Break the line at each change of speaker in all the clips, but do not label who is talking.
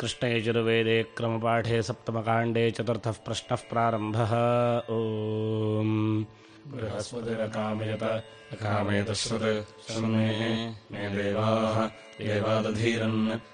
कृष्णयजुर्वेदे क्रमपाठे सप्तमकाण्डे चतुर्थः प्रश्नः प्रारम्भः। ओ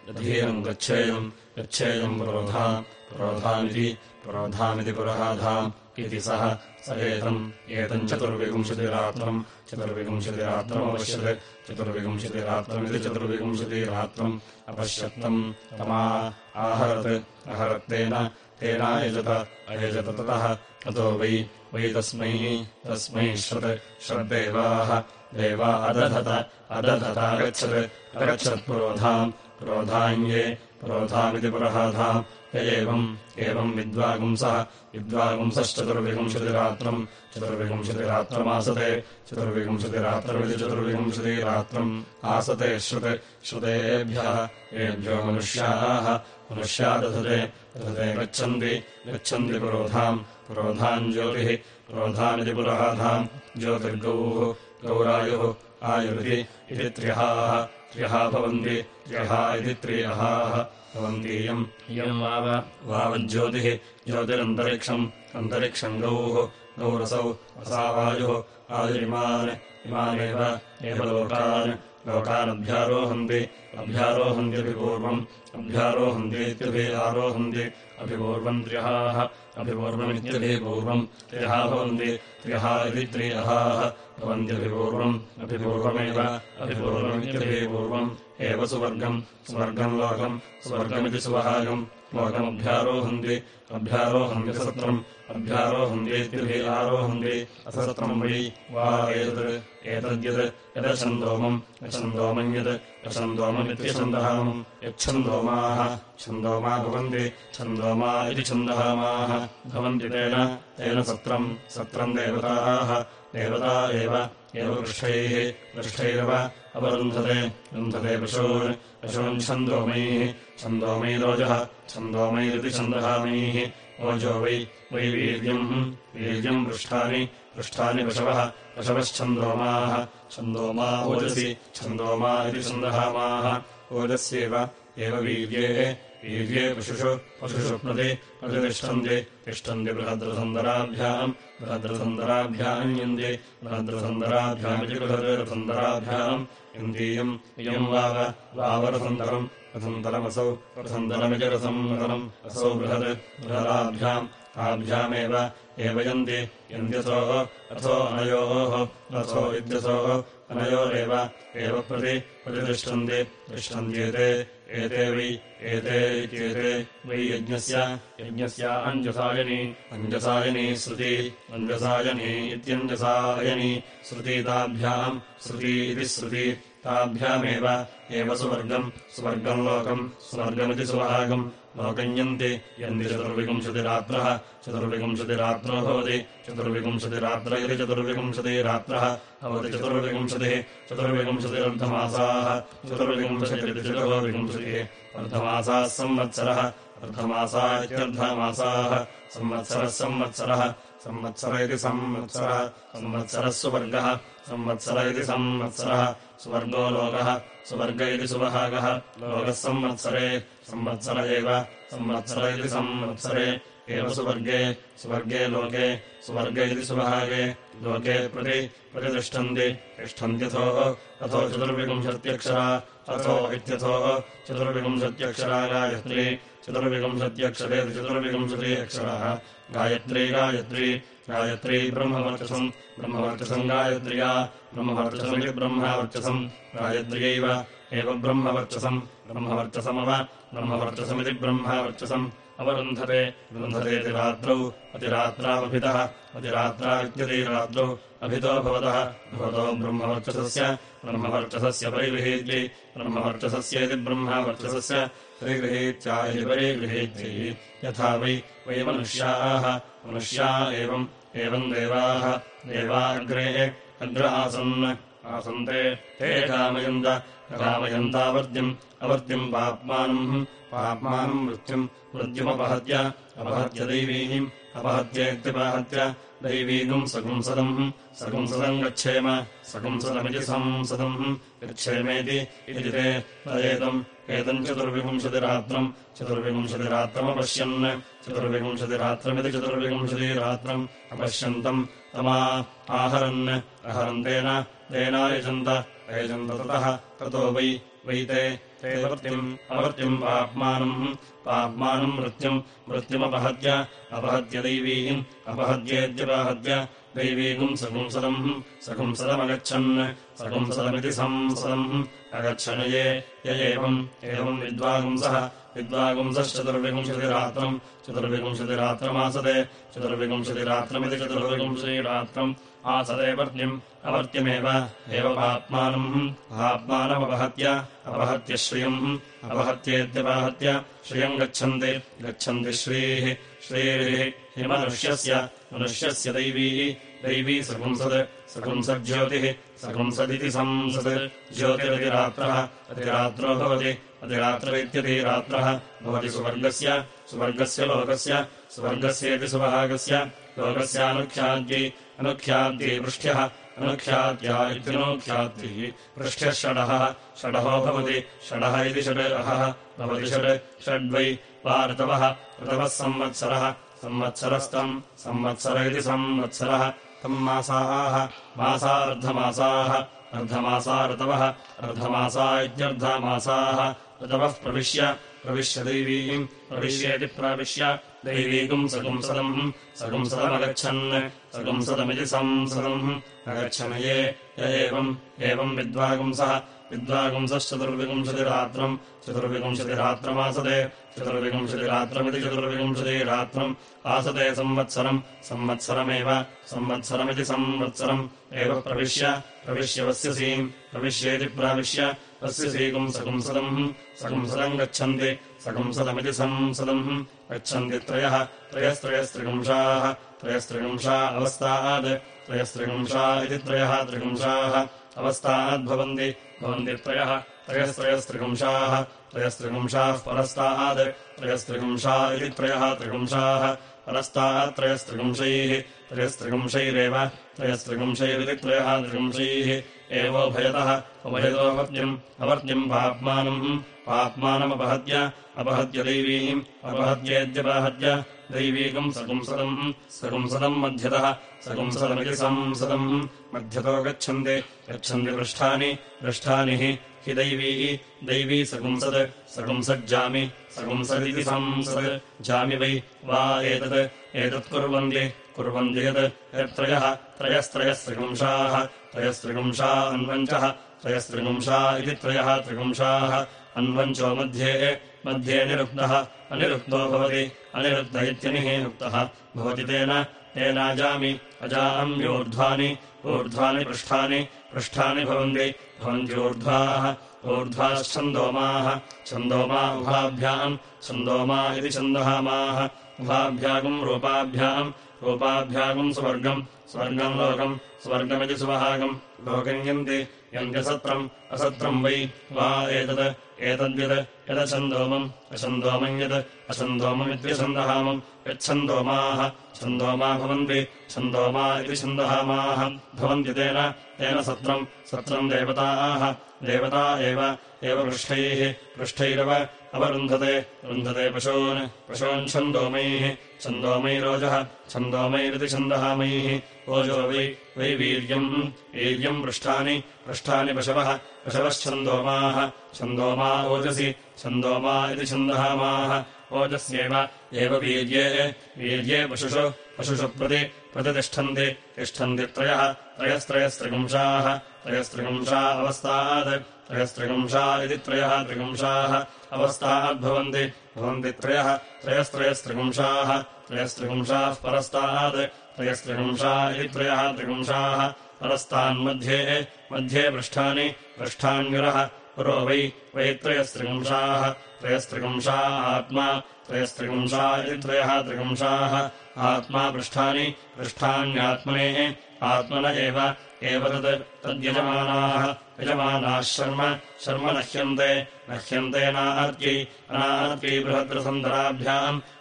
दधीरम् गच्छेयम् गच्छेयम् पुरोधा पुरोधामिति पुरोधामिति पुरहाधाम् इति सः। स एतम्। एतम् चतुर्विंशतिरात्रम्। चतुर्विंशतिरात्रमपश्यत् चतुर्विंशतिरात्रमिति चतुर्विंशतिरात्रम्। अपश्यत्तम्। तमा आहरत्। अहरत्तेन तेनायजत अयजत ततः। ततो वै। वै तस्मै। तस्मै श्रत्। श्रद्देवाः। देवा अदधत। अदधतागच्छत् अगच्छत्पुरोधाम् पुरोधान्ये पुरोधामिति पुरहाधाम् एवम् एवम् विद्वागुंसः विद्वागुंसश्चतुर्विंशतिरात्रम् चतुर्विंशतिरात्रमासते चतुर्विंशतिरात्रमिति चतुर्विंशतिरात्रम् आसते श्रुत् श्रुतेभ्यः एभ्यो मनुष्याः मनुष्या दधते दधते गच्छन्ति गच्छन्ति पुरोधाम् पुरोधाम् ज्योतिः पुरोधामिति पुरोधाम् ज्योतिर्गौः गौरायुः आयुरिति इति त्र्यहाः त्र्यः भवन्ति त्र्यः इति त्रियहाः। भवन्तीयम् इयम् वाव। वावज्योतिः ज्योतिरन्तरिक्षम् अन्तरिक्षम् गौः। गौरसौ असावायुः आयुरिमान् इमानेव एव लोकान् लोकानभ्यारोहन्ति अभ्यारोहन्त्यपि पूर्वम् अभ्यारोहन्तीत्यभिः आरोहन्ति अभिपूर्वम् त्र्यहाः अभिपूर्वमित्यभिः पूर्वम् त्र्यः भवन्ति त्र्यः इति त्रियहाः भवन्त्यभिपूर्वम् अभिपूर्वमेव अभिपूर्वमित्यभिः पूर्वम् एव सुवर्गम् सुवर्गम् लोकम् स्वर्गमिति सुवहागम् लोकमभ्यारोहन्ति अभ्यारोहन्ति सत्रम् एतत् एतद्यत् यदछन्दोमम् यछन्दोमम् यत् यछन्दोममित्यछन्दहामम् यच्छन्दोमाः छन्दोमा भवन्ति छन्दोमा इति छन्दहामाः भवन्ति तेन तेन सत्रम् सत्रम् देवताः देवता एव एव पृष्ठैः पृष्ठैरव अवरुन्धते रुन्धते पशून् पशून् छन्दोमैः छन्दोमैरोजः छन्दोमैरिति छन्दहामैः ओजो वै वै वीर्यम् वीर्यम् पृष्ठानि पृष्ठानि पशवः पशवश्छन्दोमाः। छन्दोमा ओजसि छन्दोमा इति छन्दहामाः ओजस्येव एव वीर्ये पशुषु पशुषु प्रति प्रतिष्ठन्ति तिष्ठन्ति बृहद्रसन्दराभ्याम् बृहद्रसन्दराभ्याम् यन्ति बृहद्रसन्दराभ्यामिति बृहद्रसन्दराभ्याम्। इन्दीयम् इयम् वाव वावरसन्दरम् रथन्तरमसौ रथन्तरमिति रसन्दरम् असौ बृहद् बृहदाभ्याम् ताभ्यामेव एव यन्ति यन्त्यसो अथो अनयोः रथो इत्यसोः अनयोरेव एव प्रति प्रतिष्ठन्ति तिष्ठन्त्येते एते वै एते इत्येते वै यज्ञस्य यज्ञस्य अञ्जसायनी अञ्जसायनी श्रुति अञ्जसायनी इत्यञ्जसायनी श्रुति ताभ्याम् श्रुति इति श्रुति ताभ्यामेव एव सुवर्गम् सुवर्गम् लोकम् स्वर्गमिति सुभागम् लोकयन्ति यन्ति चतुर्विंशतिरात्रः। चतुर्विंशतिरात्रो भवति। चतुर्विंशतिरात्र इति चतुर्विंशतिरात्रः भवति। चतुर्विंशतिः चतुर्विंशतिरर्धमासाः। चतुर्विंशतिरिति चतुर्विंशतिः अर्धमासाः संवत्सरः। अर्धमासा इत्यर्धमासाः। संवत्सरः संवत्सरः। संवत्सर इति संवत्सरः। संवत्सरः सुवर्गः। संवत्सर इति संवत्सरः सुवर्गो लोकः सुवर्ग इति सुवहागः, लोकः संवत्सरे, संवत्सर एव, संवत्सर इति संवत्सरे, एव सुवर्गे, स्वर्गे लोके, स्वर्ग इति सुवहागे, लोके प्रति प्रतिष्ठन्ति तिष्ठन्त्यथो अथो चतुर्विंशत्यक्षरा अथो इत्यथो चतुर्विंशत्यक्षरा गायत्री चतुर्विंशत्यक्षरेति चतुर्विंशति अक्षराः गायत्री गायत्री गायत्री ब्रह्मवर्चसम्। ब्रह्मवर्चसम् गायत्र्या। ब्रह्मवर्चसमिति ब्रह्मवर्चसम्। गायत्र्यैव एव ब्रह्मवर्चसम्। ब्रह्मवर्चसमव। ब्रह्मवर्चसमिति ब्रह्मवर्चसम्। अवरुन्धते। रुन्धतेति रात्रौ अतिरात्रावभितः अतिरात्रा इत्यतिरात्रौ अभितो भवतः। भवतो ब्रह्मवर्चसस्य। ब्रह्मवर्चसस्य परिगृहीत्यै। ब्रह्मवर्चसस्येति ब्रह्मवर्चसस्य। परिगृहीत्या इति परिगृहीत्यै। यथा वै वै मनुष्याः। मनुष्या एवम् एवम् देवाः देवा अग्रे आसन्। आसन्ते ते कामयन्त कामयन्तावर्त्यम् अवर्त्यम् पाप्मानम् पाप्मानम् मृत्युम्। मृत्युमपहत्य अपहत्य दैवीम् अपहत्येत्युपहत्य दैवीगुम् सकुंसदम् सकुंसदम् गच्छेम सकुंसदमिति संसदम्। गच्छेमेति इति तदेतम्। एतम् चतुर्विंशतिरात्रम् चतुर्विंशतिरात्रमपश्यन् चतुर्विंशतिरात्रमिति चतुर्विंशतिरात्रम् अपश्यन्तम् तमा आहरन् अहरन्तेन तेनायजन्त अयजन्त ततः ततो वै वै ते ते अवृत्तिम् पाप्मानम् पाप्मानम् मृत्युम् मृत्युमपहत्य अपहत्य दैवीम् अपहत्येत्यपहत्य दैवीगुम् सकुंसदम् सकुंसदमगच्छन् सकुंसदमिति संसदम् अगच्छन् ये य एवम् एवम् विद्वागुंसः विद्वागुंसश्चतुर्विंशतिरात्रम् चतुर्विंशतिरात्रमासते चतुर्विंशतिरात्रमिति चतुर्विंशतिरात्रम् आसदे वर्त्यम् अवर्त्यमेव। एव पाप्मानम् आत्मानमपहत्य अपहत्य श्रियम्। अपहत्येत्यपहत्य। श्रियम् गच्छन्ति। गच्छन्ति श्रीः। श्रीः हिमनुष्यस्य। मनुष्यस्य दैवी। दैवी सकुंसत् सकुंसज्योतिः सकुंसदिति संसत्। ज्योतिरतिरात्रः। अतिरात्रो भवति अतिरात्रमित्यतिरात्रः भवति सुवर्गस्य सुवर्गस्य लोकस्य सुवर्गस्येति सुभागस्य लोकस्यानुख्याद्यै अनुख्याद्यै पृष्ठ्यः अनुख्यात्या इत्यनुख्याद्भिः पृष्ठ्यः षडः षडहो भवति षडः इति षड् अहः भवति षड् षड्वै वा ऋतवः ऋतवः संवत्सरः संवत्सरस्तम् संवत्सर इति संवत्सरः तम् मासाः मासार्धमासाः अर्धमासा ऋतवः अर्धमासा इत्यर्धमासाः ऋतवः प्रविश्य प्रविश्य दैवीम् प्रविश्येति प्राविश्य दैवीकम् सकुंसदम् सकुंसदमगच्छन् सकुंसदमिति संसदम् अगच्छन् य एवम् एवम् विद्वागुंसः विद्वागुंसश्चतुर्विंशतिरात्रम् चतुर्विंशतिरात्रमासते चतुर्विंशतिरात्रमिति चतुर्विंशतिरात्रम् आसते संवत्सरम्। संवत्सरमेव। संवत्सरमिति संवत्सरम्। एव प्रविश्य। प्रविश्य वस्यसीम् प्रविश्येति प्राविश्य। वस्यसीकुम् सकुंसदम् सकुंसदम् गच्छन्ति। सकुंसदमिति संसदम्। गच्छन्ति त्रयः। त्रयस्त्रयस्त्रिगुंशाः। त्रयस्त्रिगुंशा अवस्थात्। त्रयस्त्रिगुंशा इति त्रयः त्रिगुंशाः। अवस्थाद्भवन्ति भवन्ति त्रयः त्रयस्त्रयस्त्रिगुंशाः त्रयस्त्रिगुंशाः परस्तात् त्रयस्त्रिगुंशा इति त्रयः त्रिगुंशाः परस्तात् त्रयस्त्रिगुंशैः त्रयस्त्रिगुंशैरेव त्रयस्त्रिगुंशैरिति त्रयः त्रिगुंशैः एवोभयतः उभयतोऽवर्त्यम् अवर्त्यम् पाप्मानम् पाप्मानमपहत्य अपहत्य दैवीम् अपहत्येद्यपहत्य दैवीकम् सकुंसदम् सकुंसदम् मध्यतः सकुंसदमिति संसदम् मध्यतो गच्छन्ति गच्छन्ति पृष्ठानि पृष्ठानि हि हि दैवी दैवी सकुंसद् सकुंसज्जामि सकुंसदिति संसद् जामि वै वा एतत् एतत्कुर्वन्ति कुर्वन्ति यत् यत्त्रयः त्रयस्त्रयः त्रिगुंशाः त्रयस्त्रिगुंशा अन्वञ्चः त्रयस्त्रिगुंशा इति त्रयः त्रिगुंशाः। अन्वञ्चो मध्ये मध्ये निरुक्तः अनिरुक्तो भवति अनिरुक्त इत्यनिरुक्तः भवति तेन तेनाजामि अजाम्यूर्ध्वानि ऊर्ध्वानि पृष्ठानि पृष्ठानि भवन्ति। भवन्त्यूर्ध्वाः ऊर्ध्वाश्छन्दोमाः छन्दोमा। उभाभ्याम् छन्दोमा इति छन्दहामाः। उभाभ्यागम् रूपाभ्याम् रूपाभ्यागम् स्वर्गम्। स्वर्गम् लोकम् स्वर्गमिति सुवहागम्। लोकम् यन्ति यन्त्यसत्रम् असत्रम् वै वा एतत् एतद्यत् यदछन्दोमम् अछन्दोमम् यत् अछन्दोममित्यछन्दहामम् यच्छन्दोमाः छन्दोमा भवन्ति छन्दोमा इति छन्दहामाः भवन्ति तेन तेन सत्रम् सत्रम् देवताः। देवता एव एव पृष्ठैः पृष्ठैरव अवरुन्धते रुन्धते पशून् पशून् छन्दोमैः छन्दोमैरोजः छन्दोमैरिति छन्दहामैः ओजो वै वै वीर्यम् वीर्यम् पृष्ठानि पृष्ठानि पशवः पशवश्छन्दोमाः छन्दोमा ओजसि छन्दोमा इति छन्दहामाः ओजस्येव एव वीर्ये वीर्ये पशुषु पशुषु प्रति प्रतितिष्ठन्ति तिष्ठन्ति त्रयः त्रयस्त्रयस्त्रिगुंशाः त्रयस्त्रिगुंशा अवस्थात् त्रयस्त्रिगुंशा इति त्रयः त्रिगुंशाः अवस्थाद्भवन्ति भवन्ति त्रयः त्रयस्त्रयस्त्रिगुंशाः त्रयस्त्रिगुंशाः परस्तात् त्रयस्त्रिगुंशा इति त्रयः त्रिगुंशाः परस्तान्मध्ये मध्ये पृष्ठानि पृष्ठान्युरः पुरो वै वै त्रयस्त्रिगुंशाः त्रयस्त्रिगुंशा आत्मा त्रयस्त्रिगुंशा इति त्रयः त्रिगुंशाः आत्मा पृष्ठानि पृष्ठान्यात्मनेः आत्मन एव एव तत् तद्यजमानाः। यजमानाः शर्म शर्म नह्यन्ते नह्यन्ते नार्त्यै अनार्त्यै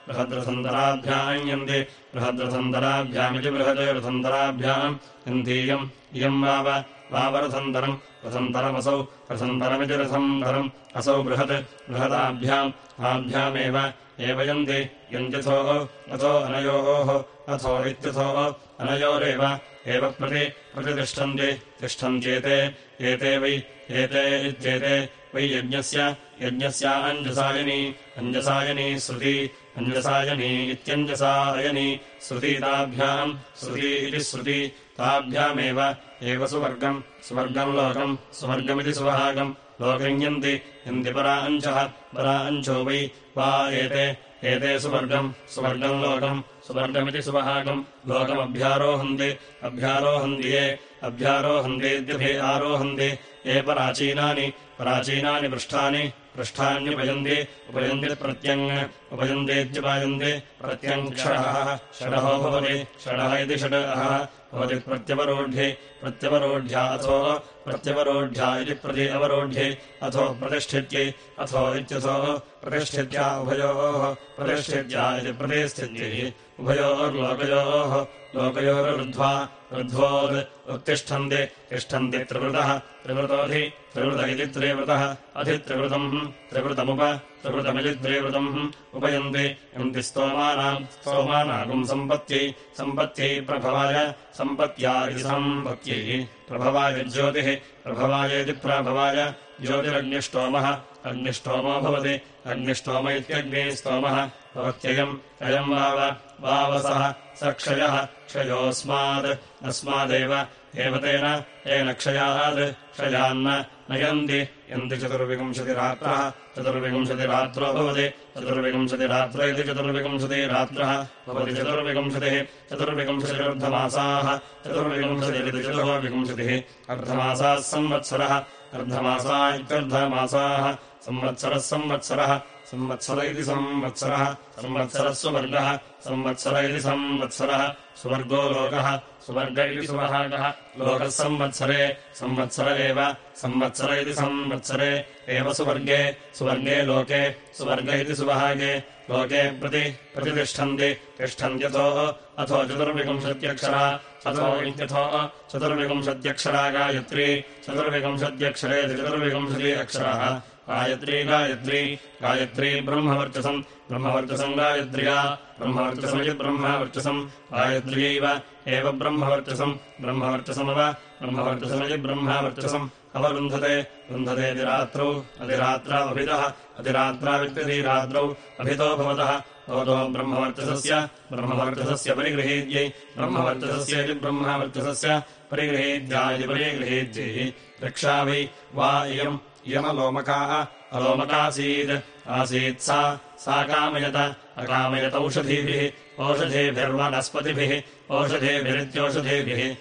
बृहद्रसन्धराभ्याम् बृहद्रथन्तराभ्याम् बृहद्रथन्तराभ्यामिति बृहदे रथन्तराभ्याम् यन्तीयम् इयम् वाव वावरथन्तरम् रथन्तरमसौ रथन्तरमिति रथन्तरम् असौ बृहत् बृहदाभ्याम् आभ्यामेव एव यन्ति। यन्त्यथोः अथो अनयोः अथो इत्यथोः अनयोरेव एव प्रति प्रतितिष्ठन्ति तिष्ठन्त्येते एते वै एते इत्येते वै यज्ञस्य यज्ञस्या अञ्जसायनी अञ्जसायनी श्रुति अञ्जसायनी इत्यञ्जसायनी श्रुती ताभ्याम् श्रुती इति श्रुति ताभ्यामेव एव सुवर्गम् सुवर्गम् लोकम् सुवर्गमिति सुभागम्। लोकयन्ति यन्ति परा अञ्चः परा अञ्चो वै वा एते एते सुवर्गम् सुवर्गम् लोकम् सुवर्गमिति सुवहागम् लोकमभ्यारोहन्ति अभ्यारोहन्ति ये अभ्यारोहन्तीत्यभि आरोहन्ति ये पराचीनानि प्राचीनानि पृष्ठानि पृष्ठान्युपयन्ति उपयन्ति प्रत्यङ् उपयन्तीत्युपायन्ति प्रत्यङ् षडः षडहो भवति षडः इति षडः भवति प्रत्यवरोढ्ये प्रत्यवरोढ्या अथो प्रत्यवरोढ्या इति प्रति अवरोढ्ये अथो प्रतिष्ठित्यै अथो इत्यथो प्रतिष्ठित्या उभयोः प्रतिष्ठित्या इति प्रतिस्थित्यै उभयोर्लोकयोः लोकयोरुर्ध्वा ऋध्वोद् उत्तिष्ठन्ति तिष्ठन्ति त्रिवृतः त्रिवृतोऽधि त्रिवृत इति त्रिवृतः अधित्रिवृतम् त्रिवृतमुप त्रिवृतमिति त्रिवृतम् उपयन्ति। यन्ति स्तोमानाम् स्तोमानागुम् सम्पत्यै सम्पत्यै प्रभवाय सम्पत्या इति सम्पत्यै। प्रभवाय ज्योतिः प्रभवायेति प्रभवाय ज्योतिरग्निष्टोमः अग्निष्टोमो भवति। अग्निष्टोम इत्यग्निस्तोमः भवत्ययम् अयम् वाव। वावसः। स क्षयः क्षयोऽस्मात्। अस्मादेव। एव तेन। येन क्षयात्। क्षयान्न। नयन्ति। यन्ति चतुर्विंशतिरात्रः। चतुर्विंशतिरात्रो भवति। चतुर्विंशतिरात्र इति चतुर्विंशतिरात्रः भवति चतुर्विंशतिः। चतुर्विंशतिरर्धमासाः चतुर्विंशतिरिति चतुर्विंशतिः। अर्धमासाः संवत्सरः। अर्धमासा इत्यर्धमासाः संवत्सरः संवत्सरः संवत्सर इति संवत्सरः संवत्सरः सुवर्गः संवत्सर इति संवत्सरः सुवर्गो लोकः सुवर्ग इति सुवहागः लोकः संवत्सरे संवत्सर एव संवत्सर इति संवत्सरे एव सुवर्गे सुवर्गे लोके सुवर्ग इति सुवहागे लोके प्रति प्रतितिष्ठन्ति तिष्ठन्त्यथो अथो चतुर्विंशत्यक्षरा अथो इत्यथो चतुर्विंशत्यक्षरा गायत्री चतुर्विंशत्यक्षरे चतुर्विंशति अक्षराः गायत्री गायत्री गायत्री ब्रह्मवर्चसम् ब्रह्मवर्चसम् गायत्र्या ब्रह्मवर्चसमिति ब्रह्मवर्चसम् गायत्र्यैव एव ब्रह्मवर्चसम् ब्रह्मवर्चसमव ब्रह्मवर्चसमिति ब्रह्मवर्चसम् अवरुन्धते रुन्धतेति रात्रौ अधिरात्रावभितः अधिरात्रावित्यधिरात्रौ अभितो भवतः भवतो ब्रह्मवर्चसस्य परिगृहीत्यै ब्रह्मवर्चसस्य इति ब्रह्मवर्चसस्य परिगृहीत्या इति परिगृहीत्यै। रक्षा वै वा इयम् इयमलोमकाः अलोमकासीत् आसीत्। सा सा कामयत अकामयत औषधीभिः ओषधेभिर्वनस्पतिभिः वनस्पतिभिः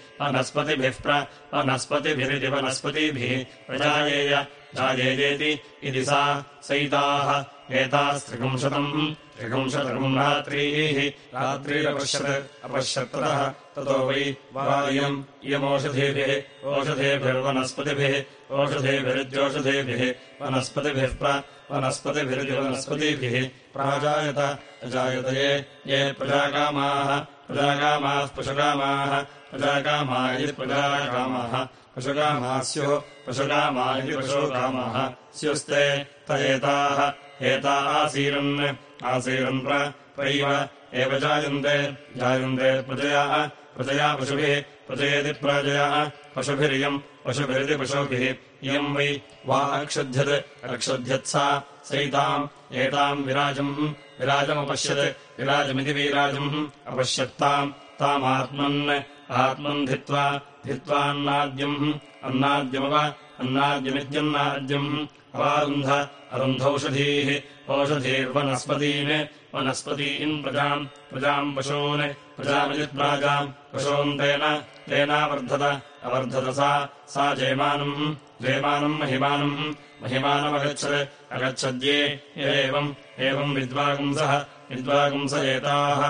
वनस्पतिभिरिति वनस्पतिभिः। प्रजायेय जायेयेति इति सा सैताः एतास्त्रिपुंशतम् त्रिपुंशतम् रात्रीः रात्रिरपश्यत् अपश्यत्ततः ततो वै वा इयम् इयमोषधेभिः ओषधेभिर्वनस्पतिभिः ओषधेभिरित्योषधेभिः वनस्पतिभिः वनस्पतिभिरिति वनस्पतिभिः प्राजायत अजायत ये ये प्रजाकामाः प्रजाकामाः पशुकामाः प्रजाकामा इति प्रजाकामाः पशुकामाः स्युः पशुकामा इति पशुकामाः स्युस्ते त एताः एता आसीरन् आसीरन् प्रैव एव जायन्ते जायन्ते प्रजया प्रजया पशुभिः प्रजयेति प्राजयाः पशुभिरियम् पशुभिरिति पशुभिः। इयम् वै वा अक्षध्यत् अक्षध्यत्सा सैताम् एताम् विराजम् विराजमपश्यत् विराजमिति विराजम् अपश्यत्ताम् तामात्मन् आत्मन् धित्वा धित्वान्नाद्यम् अन्नाद्यमव अन्नाद्यमित्यन्नाद्यम् अवारुन्ध अरुन्धौषधीः ओषधीर्वनस्पतीन् वनस्पतीन् प्रजाम् प्रजाम् पशून् प्रजामिति प्राजाम् पशून्तेन तेनावर्धत अवर्धत सा सा जयमानम् जयमानम् महिमानम् महिमानमगच्छत् अगच्छद्ये एवम् एवम् विद्वागुंसः विद्वागुंस एताः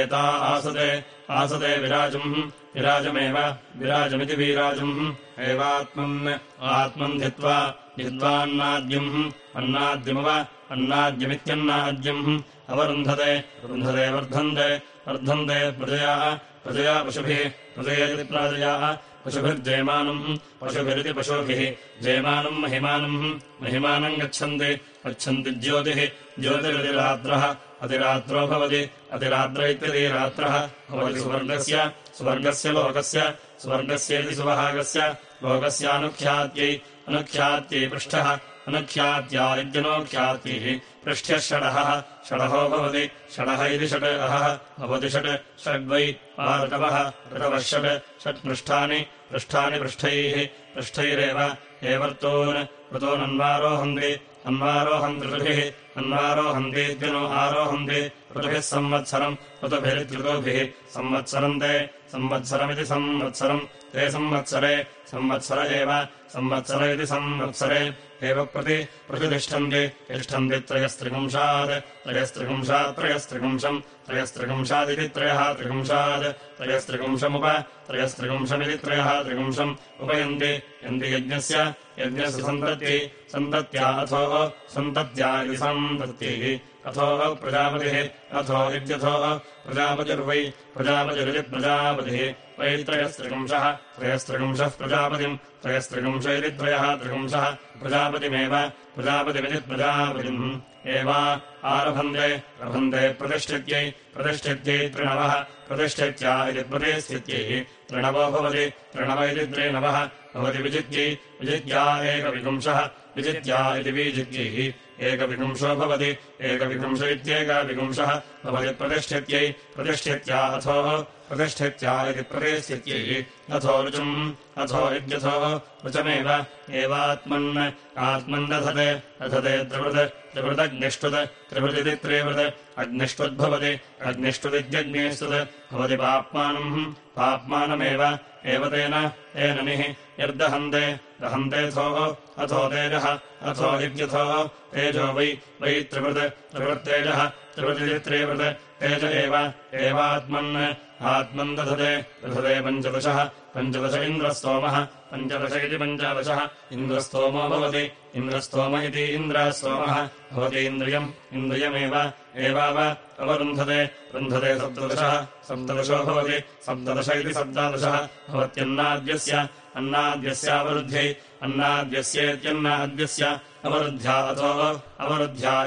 एता आसते आसते विराजम् विराजमेव विराजमिति वीराजम् एवात्मन् आत्मन् धित्वा धित्वान्नाद्यम् अन्नाद्यमव अन्नाद्यमित्यन्नाद्यम्। अवरुन्धते रुन्धते वर्धन्ते वर्धन्ते प्रजयाः प्रजया पशुभिः प्रजयति प्राजयाः पशुभिर्जयमानम् पशुभिरिति पशुभिः। जयमानम् महिमानम् महिमानम् गच्छन्ति गच्छन्ति ज्योतिः ज्योतिरतिरात्रः अतिरात्रो भवति अतिरात्र इत्यतिरात्रः भवति सुवर्गस्य स्वर्गस्य लोकस्य स्वर्गस्येति सुवहागस्य लोकस्यानुख्यात्यै अनुख्यात्यै पृष्ठः। अनुख्यात्या इत्यनोख्यात्यैः पृष्ठ्यः षडः। षडहो भवति। षडः इति षड् अहः। भवति षट् षड्वै ऋतवः ऋतवः षट् षट्पृष्ठानि पृष्ठानि। पृष्ठैः। पृष्ठैरेव। एवर्तून् ऋतोनन्वारोहन्ति अन्वारोहन्ति ऋतुभिः। अन्वारोहन्तीत्यनो आरोहन्ति ऋतुभिः संवत्सरम्। ऋतुभिरित्युतुभिः। संवत्सरम् ते। संवत्सरमिति संवत्सरम्। ते संवत्सरे। संवत्सर एव संवत्सर इति संवत्सरे एव प्रति प्रतिष्ठन्ति तिष्ठन्ति त्रयस्त्रिपुंशात् त्रयस्त्रिपुंशात् त्रयस्त्रिपुंशम् त्रयस्त्रिपुंशादिति त्रयः त्रिपुंशात् त्रयस्त्रिपुंशमुप त्रयस्त्रिपुंशमिति त्रयः त्रिपुंशम् उपयन्ति। यन्ति यज्ञस्य यज्ञस्य सन्तत्यै सन्तत्या अथोः सन्तत्या इति सन्तत्यैः अथोः प्रजापतिः अथो इत्यथोः प्रजापतिर्वै प्रजापतिरिति प्रजापतिः वै त्रयस्त्रिपुंशः त्रयस्त्रिपुंशः प्रजापतिम् त्रयस्त्रिपुंश इति त्रयः त्रिपुंशः प्रजापतिमेव प्रजापतिमिति प्रजापतिम्। एवा आरभन्ते रभन्ते प्रतिष्ठित्यै प्रतिष्ठित्यै तृणवः प्रतिष्ठित्या इति प्रतिस्थित्यै तृणवो भवति तृणव इति त्रिणवः भवति विजित्यै विजित्या एकविपुंशः विजित्या इति विजित्यैः एकविपुंशो भवति। एकविपुंश इत्येकविपुंशः भवति प्रतिष्ठित्यै। प्रतिष्ठित्या अथोः प्रतिष्ठित्या इति अथो रुचम् अथो इत्यथो रुचमेव एवात्मन् आत्मन् दधते दधते त्रिवृत् त्रिवृदग्निष्टुत् त्रिवृदिति त्रिवृत् अग्निष्टुद्भवति अग्निष्टुदित्यग्निस्तुत् भवति पाप्मानम्, पाप्मानमेव एव तेन एननिः यर्दहन्ते दहन्तेऽथोः अथो तेजः, अथो इत्यथोः तेजो वै वै त्रिवृत्, त्रिवृत्तेजः त्रिवृदिति त्रिवृत् तेज एव एवात्मन् आत्मन् दधते दधते पञ्चदशः पञ्चदश इन्द्रस्तोमः पञ्चदश इति पञ्चदशः इन्द्रस्तोमो भवति इन्द्रस्तोम इति इन्द्रस्तोमः भवति इन्द्रियम् इन्द्रियमेव एवाव अवरुन्धते रुन्धते सप्तदशः सप्तदशो भवति सप्तदश इति सप्तादशः भवत्यन्नाद्यस्य अन्नाद्यस्यावरुद्ध्यै अन्नाद्यस्येत्यन्नाद्यस्य अवरुद्ध्या अथो अवरुद्ध्या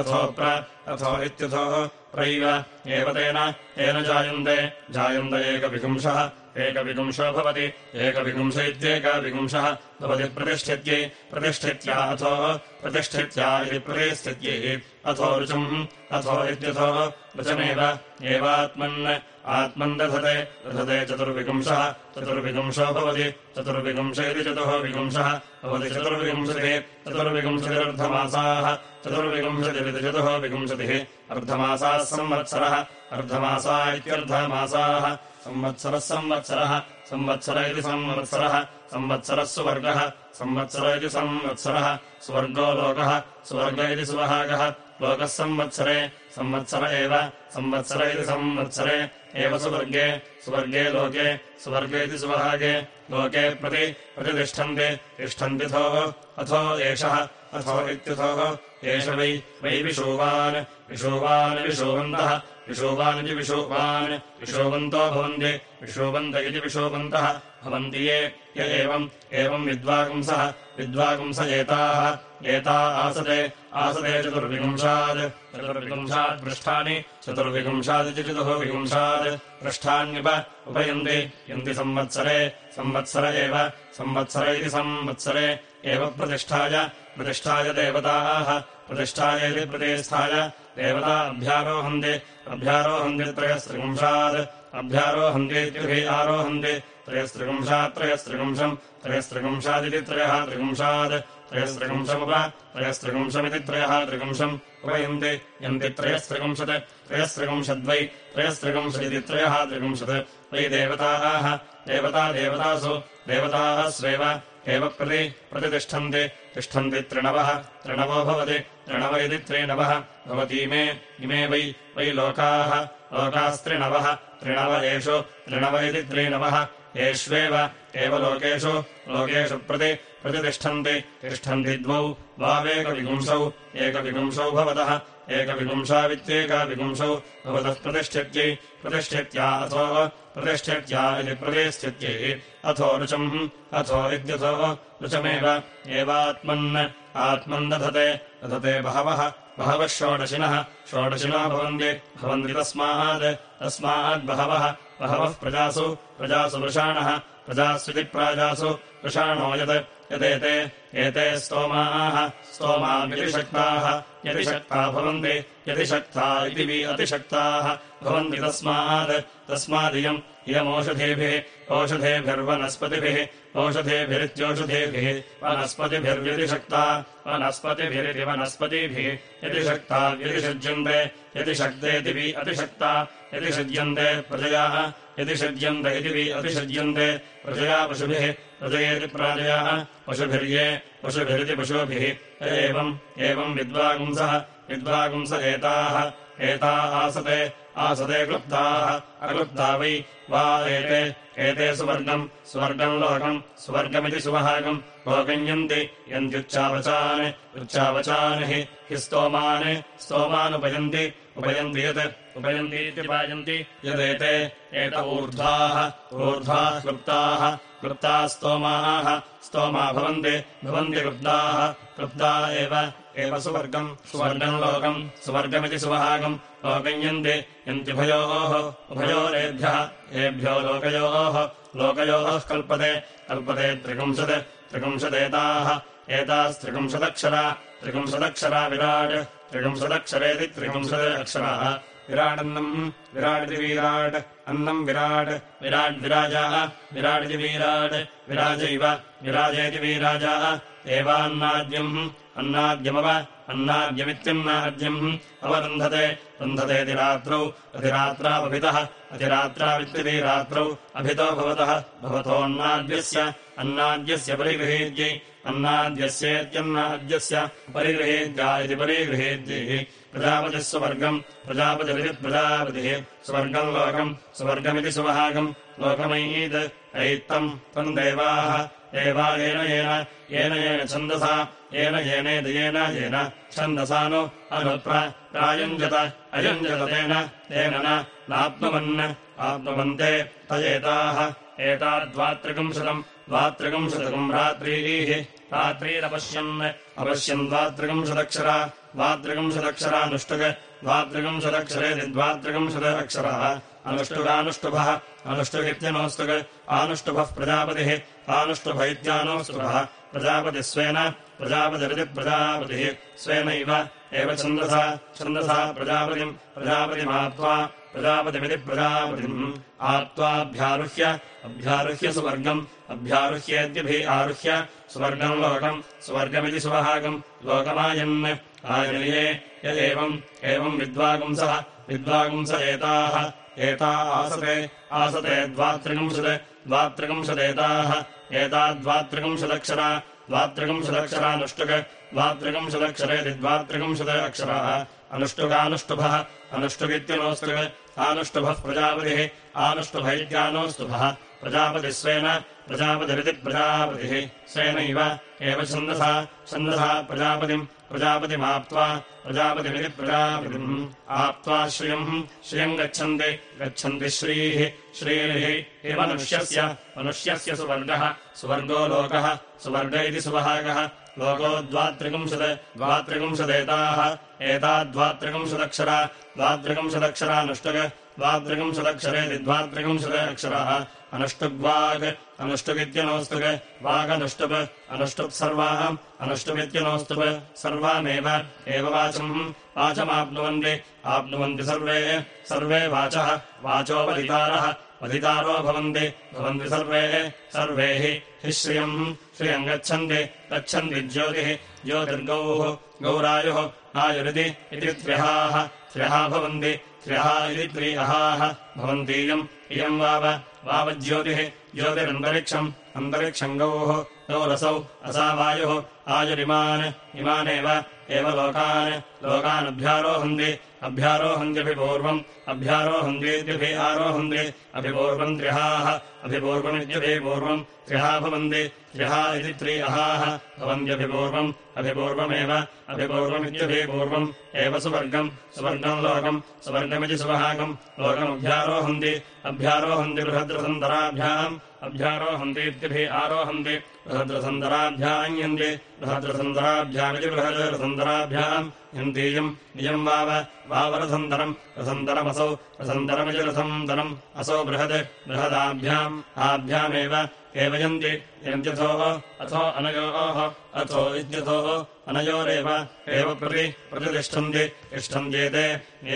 अथो प्र अथो इत्यथोः प्रैव। एव तेन। तेन जायन्ते। जायन्त एकविपुंशः एकविपुंशो भवति। एकविपुंश इत्येकविपुंशः भवति प्रतिष्ठित्यै। प्रतिष्ठित्या अथो। प्रतिष्ठित्या इति प्रतिस्थित्यै अथो रुचम्। अथो इत्यथो रुचमेव। एवात्मन् आत्मन् दधते दधते चतुर्विपुंशः चतुर्विपुंशो भवति चतुर्विपुंश इति चतुर्विपुंशः भवति चतुर्विपुंशतिः चतुर्विपुंशतिरर्धमासाः चतुर्विपुंशतिरिति चतुः विपुंशतिः अर्धमासाः संवत्सरः अर्धमासा इत्यर्धमासाः संवत्सरः संवत्सरः संवत्सर इति संवत्सरः संवत्सरः सुवर्गः संवत्सर इति संवत्सरः स्वर्गो लोकः स्वर्ग इति सुवहागः लोकः संवत्सरे संवत्सर एव संवत्सर इति संवत्सरे एव सुवर्गे सुवर्गे लोके स्वर्ग इति सुवहागे लोके प्रति प्रतितिष्ठन्ति तिष्ठन्तिथोः अथो एषः अथो इत्यथोः एष वै वै विशोवान् विशोवान् विशोवन्तः विशोवानिति विशोवान् विशोवन्तो भवन्ति विशोवन्त इति विशोवन्तः भवन्ति ये य एवम् एवम् विद्वागुंसः विद्वागुंस एताः एता आसते आसते चतुर्विपुंशात् चतुर्विपुंशात् पृष्ठानि चतुर्विपुंशादिति चतुर्विपुंशात् पृष्ठान्युप उपयन्ति यन्ति संवत्सरे संवत्सर एव संवत्सर इति संवत्सरे एव प्रतिष्ठाय प्रतिष्ठाय देवताः प्रतिष्ठाय इति प्रतिष्ठाय देवता अभ्यारोहन्ति अभ्यारोहन्ति त्रयस्त्रिपुंशात् अभ्यारोहन्तीत्युभिः आरोहन्ति त्रयस्त्रिपुंशात् त्रयस्त्रिपुंशम् त्रयस्त्रिपुंशादिति त्रयः त्रिपुंशात् त्रयस्त्रिपुंशमुप त्रयस्त्रिपुंशमिति त्रयः त्रिपुंशम् उपयन्ति यन्ति त्रयस्त्रिपुंशत् त्रयस्त्रिपुंशद्वै त्रयस्त्रिपुंशदिति त्रयः त्रिपुंशत् वै देवताः। देवता देवतासु। देवताः स्वेव। एव प्रति प्रतितिष्ठन्ति। तिष्ठन्ति त्रिणवः। त्रिणवो भवति। त्रिणव इति त्रिणवः। भवतीमे इमे। वै। वै लोकाः। लोकास्त्रिणवः। त्रिणव एषु। त्रिणव इति त्रीणवः। एष्वेव। एव लोकेषु। लोकेषु प्रति प्रतितिष्ठन्ति। तिष्ठन्ति द्वौ। वावेकविपुंसौ एकविपुंसौ भवतः। एकविपुंसावित्येकाविपुंसौ भवतः प्रतिष्ठित्यै। प्रतिष्ठित्या अथो प्रतिष्ठित्या इति प्रतिष्ठित्यै अथो रुचम्, अथो इत्यथो रुचमेव एवात्मन्, आत्मन् दधते दधते बहवः बहवः षोडशिनः, षोडशिनो भवन्ति भवन्ति तस्मात् तस्माद्बहवः बहवः प्रजासु प्रजासु वृषाणः प्रजास्विति प्राजासु, वृषाणो यत् यदेते एते स्तोमाः स्तोमाभितिशक्ताः यदि शक्ता भवन्ति यदि शक्ता इति वि अतिशक्ताः भवन्ति तस्मात्। तस्मादियम् इयमोषधेभिः ओषधेभिर्वनस्पतिभिः ओषधेभिरित्योषधेभिः वनस्पतिभिर्यदि शक्ता वनस्पतिभिरिति वनस्पतिभिः। यदि शक्ता व्यतिषज्यन्ते यदि वि अतिशक्ता यदि सज्यन्ते प्रजयाः यदि सज्यन्त इति वि अतिषज्यन्ते प्रजया पशुभिः प्रजयेति प्राजयाः पशुभिर्ये पशुभिरिति पशुभिः। एवम् एवम् विद्वागुंसः विद्वागुंस एताः। एता आसते आसते क्लुप्ताः। अक्लुप्ता वै वा एते एते सुवर्गम् सुवर्गम् लोकम्, सुवर्गमिति सुवहागम् लोकम् यन्ति यन्त्युच्चावचान्, उच्चावचान् हि हि स्तोमान्, स्तोमानुपयन्ति, उपयन्ति यत् उपयन्तीत्युपायन्ति यदेते, एत ऊर्ध्वाः ऊर्ध्वाः क्लुप्ताः। क्लुप्ताः स्तोमाः स्तोमा भवन्ति भवन्ति क्लुप्ताः क्लुप्ता एव एव सुवर्गम् सुवर्गम् लोकम् सुवर्गमिति सुवहागम् लोकम् यन्ति यन्त्युभयोः उभयोरेभ्यः एभ्यो लोकयोः। लोकयोः कल्पते कल्पते त्रिपुंशत् त्रिपुंशदेताः एतास्त्रिपुंशदक्षरा त्रिपुंशदक्षरा विराट् त्रिपुंशदक्षरेति त्रिपुंशत् अक्षराः विराडन्नम् विराडिति वीराट् अन्नम् विराट् विराड्विराजाः विराडिति वीराट् विराज इव विराजेति वीराजाः। एवान्नाद्यम् अन्नाद्यमव अन्नाद्यमित्यन्नाद्यम्। अवरुन्धते रुन्धतेति रात्रौ अधिरात्रावभितः अधिरात्रावित्यति रात्रौ अभितो भवतः भवतोऽन्नाद्यस्य अन्नाद्यस्य परिगृहेद्यै अन्नाद्यस्येत्यन्नाद्यस्य परिगृहेद्या इति परिगृहेद्यैः प्रजापतिः सुवर्गम् प्रजापतिरिति प्रजापतिः स्वर्गम् लोकम् स्वर्गमिति सुवहागम् लोकमयीत् ऐत्तम् तम् देवाः देवा येन येन येन छन्दसा येन येनेद येन येन छन्दसा नु अयुञ्जत तेन तेन नाप्नुवन् आप्नुवन्ते तयेताः एताद्वात्रिकंशतम् द्वात्रिकंशतकम् रात्रीः रात्रीरपश्यन् अपश्यन् द्वात्रिकंशदक्षरा द्वात्रिकंशदक्षरानुष्टुक द्वात्रिकंशदक्षरेति द्वात्रिकंशद अक्षरः। अनुष्टुरानुष्टुभः अनुष्टुगित्यनोऽस्तुक आनुष्टुभः प्रजापतिः। आनुष्टुभ इत्यानोऽस्तुभः। प्रजापतिः स्वेन। प्रजापतिरिति प्रजापतिः। स्वेनैव। एव छन्दसा। छन्दसा प्रजापतिम्। प्रजापतिमाप्त्वा प्रजापतिमिति प्रजापतिम् आप्त्वाभ्यारुह्य अभ्यारुह्य सुवर्गम् अभ्यारुह्येत्यभि आरुह्य सुवर्गम् लोकम् स्वर्गमिति सुवहागम् लोकमायन् आयये यदेवम् एवम् विद्वागुंसः विद्वागुंस एताः एता आसते आसते द्वात्रिकंशत् द्वात्रिकंशदेताः एताद्वात्रिकंशदक्षरा द्वात्रिकंशदक्षरानुष्टुक द्वात्रिकंशदक्षरेति द्वात्रिकंशद अक्षराः अनुष्टुकानुष्टुभः अनुष्टुकित्यनोऽस्तुक आनुष्टुभः प्रजापतिः आनुष्टुभ इत्यानोऽस्तुभः प्रजापतिः स्वेन प्रजापतिरिति प्रजापतिः स्वेनैव एव छन्दसा छन्दसा प्रजापतिम् प्रजापतिमाप्त्वा प्रजापतिमिति प्रजापतिम् आप्त्वा श्रियम् श्रियम् गच्छन्ति गच्छन्ति श्रीः श्रीः इव मनुष्यस्य मनुष्यस्य सुवर्गः सुवर्गो लोकः सुवर्ग इति सुवहागः लोको द्वात्रिकंशत् द्वात्रिकंशदेताः एताद्वात्रिकंशदक्षरा द्वात्रिकंशदक्षरानुष्टक द्वात्रिकंशदक्षरेति द्वात्रिकंशद अक्षराः अनुष्टुग्वाग् अनुष्टुगित्यनोऽस्तुक वागनुष्टुप् अनुष्टुप् सर्वाः अनुष्टुमित्यनोऽस्तुप् सर्वामेव एव वाचम् वाचमाप्नुवन्ति आप्नुवन्ति सर्वे सर्वे वाचः वाचो वदितारः वदितारो भवन्ति भवन्ति सर्वे सर्वे हि श्रियम् श्रियम् गच्छन्ति गच्छन्ति ज्योतिः ज्योतिर्गौः गौरायुः आयुरिति इति त्र्यहाः। त्र्यहा भवन्ति। त्र्यहा इति त्रियहाः। भवन्तीयम् इयम्। वाव। वावज्योतिः। ज्योतिरन्तरिक्षम्। अन्तरिक्षम् गौः तौ रसौ रसावायुः आयुरिमान्। इमानेव एव लोकान् लोकानभ्यारोहन्ति अभ्यारोहन्त्यभिपूर्वम् अभ्यारोहन्तीत्यभिः आरोहन्ति अभिपूर्वम् त्रिहाः अभिपूर्वमित्यभिपूर्वम् त्रिहा भवन्ति त्रिहा इति त्रि अहाः भवन्त्यभिपूर्वम् अभिपूर्वमेव अभिपूर्वमित्यभिपूर्वम् एव सुवर्गम् सुवर्गम् लोकम् सुवर्गमिति सुवहागम् लोकमभ्यारोहन्ति अभ्यारोहन्ति बृहद्रसन्तराभ्याम् अभ्यारोहन्तीत्यभिः आरोहन्ति बृहद्रसन्तराभ्याम् बृहद्रसन्तराभ्यामिति बृहद्रसन्तराभ्याम् यन्तीयम् इयम् वाव वावरसन्तरम् रसन्तरमसौ रसन्तरमिति रसन्तरम् असौ बृहद् बृहदाभ्याम्। आभ्यामेव एव यन्ति यन्त्यथो अथो अनयोः अथो इत्यथो अनयोरेव एव प्रति प्रतितिष्ठन्ति तिष्ठन्त्येते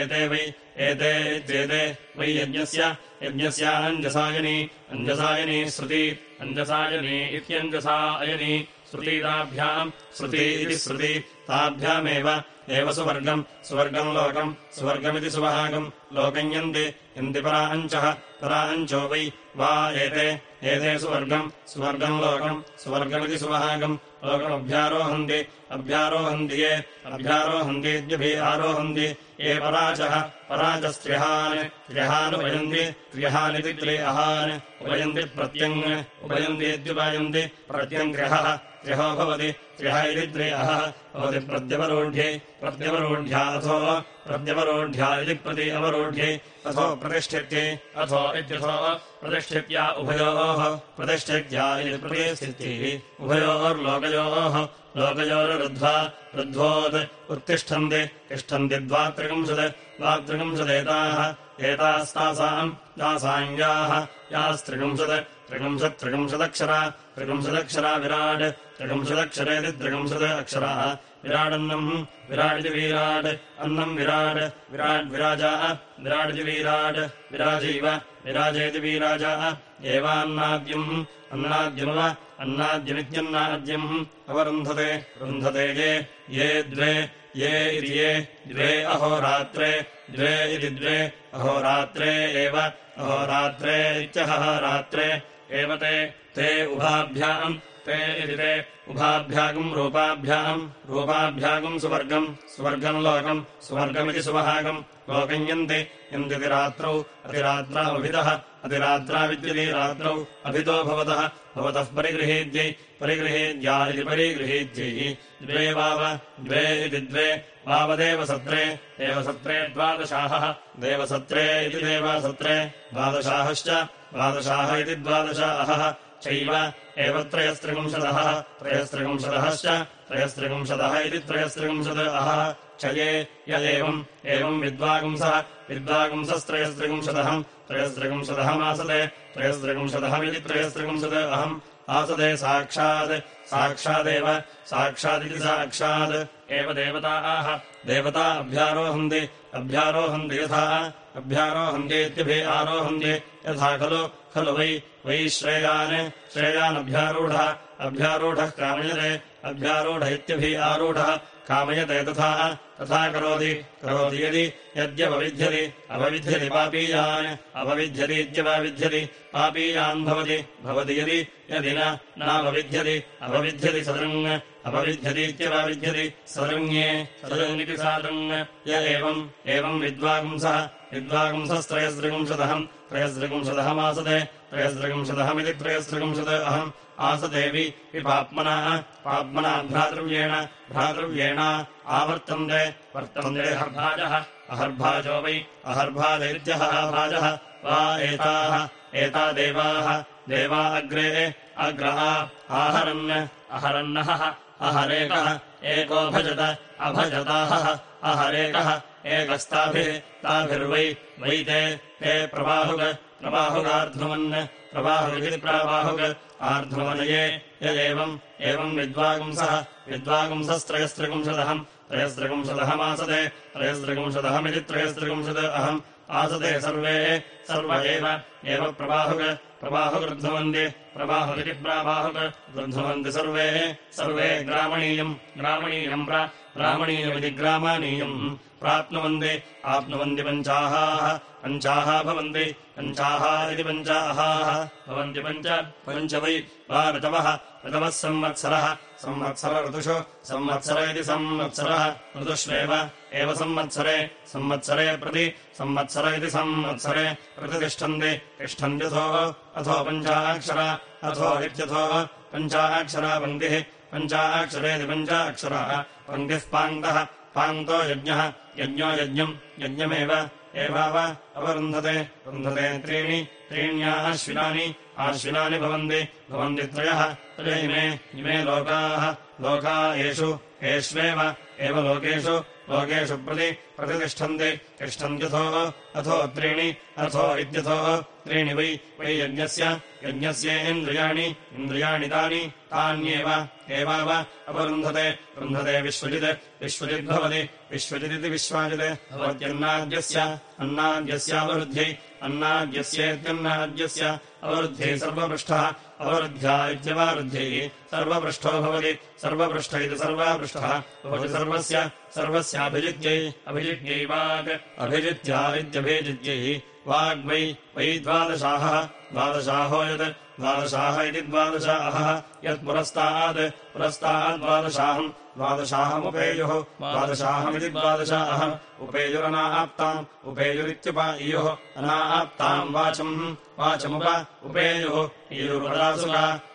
एते वै एते इत्येते वै यज्ञस्य यज्ञस्याञ्जसायनी अञ्जसायनी श्रुति अञ्जसायनी इत्यञ्जसायनी श्रुतीताभ्याम् श्रुती इति श्रुति ताभ्यामेव एव सुवर्गम् सुवर्गम् लोकम् सुवर्गमिति सुवहागम् लोकम् यन्ति यन्ति परा अञ्चः परा अञ्चो वै वा एते एते सुवर्गम् सुवर्गम् लोकम् सुवर्गमिति सुवहागम् लोकमभ्यारोहन्ति अभ्यारोहन्ति ये अभ्यारोहन्तीत्यभिः आरोहन्ति, ये पराचः पराचस्त्र्यहान् त्र्यहानुपयन्ति त्र्यहानिति त्रि अहान् उपयन्ति प्रत्यङ् उपयन्तीत्युपयन्ति प्रत्यङ्ग्रहः त्र्यहो भवति, त्र्यः इति त्रि अहः भवति प्रत्यवरोढ्ये प्रत्यवरोढ्या अथो प्रत्यवरोढ्या इति प्रति अवरोढ्ये अथो प्रतिष्ठित्ये अथो इत्यथो प्रतिष्ठित्या उभयोः, प्रतिष्ठित्या इति प्रतिस्थितिः उभयोर्लोकयोः लोकयोरुद्ध्वा रुद्ध्वोत् उत्तिष्ठन्ति तिष्ठन्ति द्वात्रिंशत् द्वात्रिंशदेताः एतास्तासाम् तासाञ्जाः यास्त्रिंशत् त्रिंशत्त्रिंशदक्षरा त्रिंशदक्षरा विराट् त्रिंशदक्षरेति त्रिंशत् अक्षराः विराडन्नम् विराडिति वीराट् अन्नम् विराट् विराट् विराजाः विराडिति वीराट् विराजैव विराजेति वीराजाः एवान्नाद्यम् अन्नाद्यमव अन्नाद्यमित्यन्नाद्यम् अवरुन्धते रुन्धते ये ये द्वे ये इति ये द्वे अहोरात्रे द्वे इति द्वे अहोरात्रे एव अहोरात्रे इत्यहः रात्रे एव ते ते उभाभ्याम् ते इति ते। उभाभ्यागम् रूपाभ्याम् रूपाभ्यागम् सुवर्गम् सुवर्गम् लोकम् सुवर्गमिति सुवहागम्। लोकम् यन्ति यन्तिति रात्रौ अतिरात्रावभितः अतिरात्रा विद्यते रात्रौ अभितो भवतः भवतः परिगृहीत्यै परिगृहीत्या इति परिगृहीत्यै। द्वे वाव द्वे इति द्वे वावदेवसत्रे देवसत्रे द्वादशाहः देवसत्रे इति देवसत्रे द्वादशाहश्च द्वादशाः इति द्वादशाहः चैव एव त्रयस्त्रिंशदः त्रयस्त्रिंशदश्च त्रयस्त्रिंशदः इति त्रयस्त्रिंशत् अहः। च ये एवम् एवम् विद्वागुंसः विद्वागुंसस्त्रयस्त्रिंशदहम् त्रयस्त्रिंशदः मासते त्रयस्त्रिंशदहमिति त्रयस्त्रिंशत् अहम् आसते साक्षात् साक्षादेव साक्षादिति साक्षात्। एव देवताः देवता अभ्यारोहन्ति अभ्यारोहन्ति यथा अभ्यारोहन्तीत्यभिः आरोहन्ति यथा खलु खलु वै वै श्रेयान्, श्रेयानभ्यारूढः, अभ्यारूढः कामयते अभ्यारूढ इत्यभिः आरूढः कामयते तथा तथा करोति करोति यदि यद्यपविध्यति, अपविध्यति पापीयान् अपविध्यतीत्यपविध्यति पापीयान् भवति भवति यदि यदि नापविध्यति, अपविध्यति सदृङ् अपविध्यतीत्यपविध्यति सदृङ्ये सदृङ्गिति सादृङ्, य एवम् एवम् विद्वागुंसः विद्वागुंसस्त्रयस्त्रिगुंशदहम् त्रयस्त्रिगुंशदहमासते त्रयस्त्रिगुंशदहमिति त्रयस्त्रिगुंशत् अहम् आसदेवि विपाप्मनः, पाप्मना भ्रातृव्येण भ्रातृव्येण आवर्तन्ते, वर्तन्ते हर्भाजः, अहर्भाजो वै अहर्भाजैत्यः भाजः वा एताः एता देवाः देवा अग्रे, अग्रः आहरन् अहरन्नः अहरेकः, एको भजत, अभजताहः, अहरेकः एकस्ताभिः ताभिर्वै वै ते ते प्रबाहुक प्रबाहुकार्ध्वमन् प्रबाहुकिति प्राबाहुक आर्ध्वमनये य एवम् एवम् विद्वागुंसः विद्वागुंसस्त्रयस्त्रिगुंशदहम् त्रयस्त्रिगुंशदहमासते त्रयस्त्रिगुंशदहमिति त्रयस्त्रिगुंशत् अहम् आसते सर्वे सर्व एव प्रबाहुक प्रबाहुकृध्वन्ति प्रबाहुरिति प्राबाहुक वृद्धवन्ति सर्वे सर्वे ग्रामणीयम् ग्रामणीयम् ग्रामणीयमिति ग्रामणीयम् प्राप्नुवन्ति आप्नुवन्ति पञ्चाहाः पञ्चाः भवन्ति पञ्चाः इति पञ्चाहाः भवन्ति पञ्च पञ्च वै वा ऋतवः ऋतवः संवत्सरः संवत्सर ऋतुषु संवत्सर इति संवत्सरः ऋतुष्वेव एव संवत्सरे संवत्सरे प्रति संवत्सर इति संवत्सरे प्रतितिष्ठन्ति तिष्ठन्त्यथो अथो पञ्चाक्षरा अथो इत्यथो पञ्चाक्षरा पङ्क्तिः पञ्चाक्षरेति पञ्चाक्षरः पङ्क्तिः पाङ्क्तः पान्तो यज्ञः यज्ञो यज्ञम् यज्ञमेव एवाव अवरुन्धते रुन्धते त्रीणि त्रीण्याश्विनानि आश्विनानि भवन्ति भवन्ति त्रयः त्रय इमे इमे लोकाः लोका एषु एष्वेव एव लोकेषु लोकेषु प्रति प्रतितिष्ठन्ति तिष्ठन्त्यथो अथो त्रीणि अथो इत्यथो। त्रीणि वै वै यज्ञस्य यज्ञस्येन्द्रियाणि इन्द्रियाणि तानि तान्येव एवाव अपरुन्धते। रुन्धते विश्वजित् विश्वजिद्भवति विश्वजिदिति विश्वाजित्। भवत्यन्नाद्यस्य अन्नाद्यस्यावरुद्ध्यै अन्नाद्यस्येत्यन्नाद्यस्य अवरुद्ध्यै सर्वपृष्ठः। अवरुद्ध्या इत्यवारुद्ध्यैः सर्वपृष्ठो भवति। सर्वपृष्ठ इति सर्वापृष्ठः। भवति सर्वस्य सर्वस्याभिजित्यै। अभिजित्यै वाग्। अभिजित्या इत्यभिजित्यै। वाग्वै वै द्वादशाः। द्वादशाहो यत्। द्वादशाः इति द्वादशाहः यत्पुरस्तात् पुरस्ताद्वादशाहम् द्वादशाहमुपेयुः। द्वादशाहमिति द्वादशाः उपेयुरनाप्ताम् उपेयुरित्युपायुः अनाप्ताम् वाचम्। वाचमुप उपेयुः।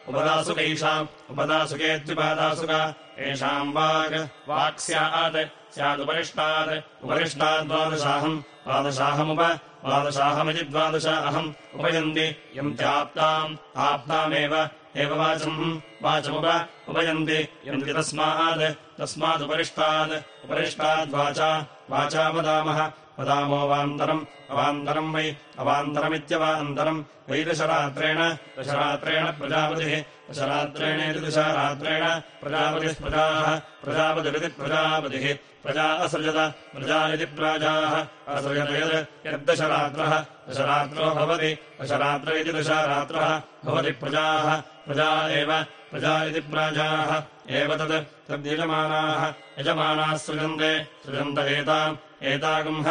उपदासुकैषाम् उपदासुकेत्युपादासुका। येषाम् वाग् वाक् स्यात्। स्यादुपरिष्टात्। उपरिष्टाद्वादशाहम् द्वादशाहमुप। द्वादशाहमिति द्वादशाहम्। उपयन्ति। यन्त्याप्ताम् आप्तामेव एव वाचम् वाचमुप उपयन्ति यन्ति तस्मात् तस्मादुपरिष्टात् उपरिष्टाद्वाचा वाचा वदामः वदामोऽवान्तरम् अवान्तरम् वै अवान्तरमित्यवान्तरम् वै दशरात्रेण दशरात्रेण प्रजापतिः दशरात्रेणेति दशरात्रेण प्रजापतिः प्रजाः प्रजापतिरिति प्रजापतिः प्रजा असृजत प्रजा इति प्राजाः असृजत यत् यद्दशरात्रः दशरात्रो भवति दशरात्र इति दशरात्रः भवति प्रजाः प्रजा एव प्रजा इति प्राजाः एव तत् तद्यजमानाः यजमानाः सृजन्ते सृजन्त एताम् एतागुम्ह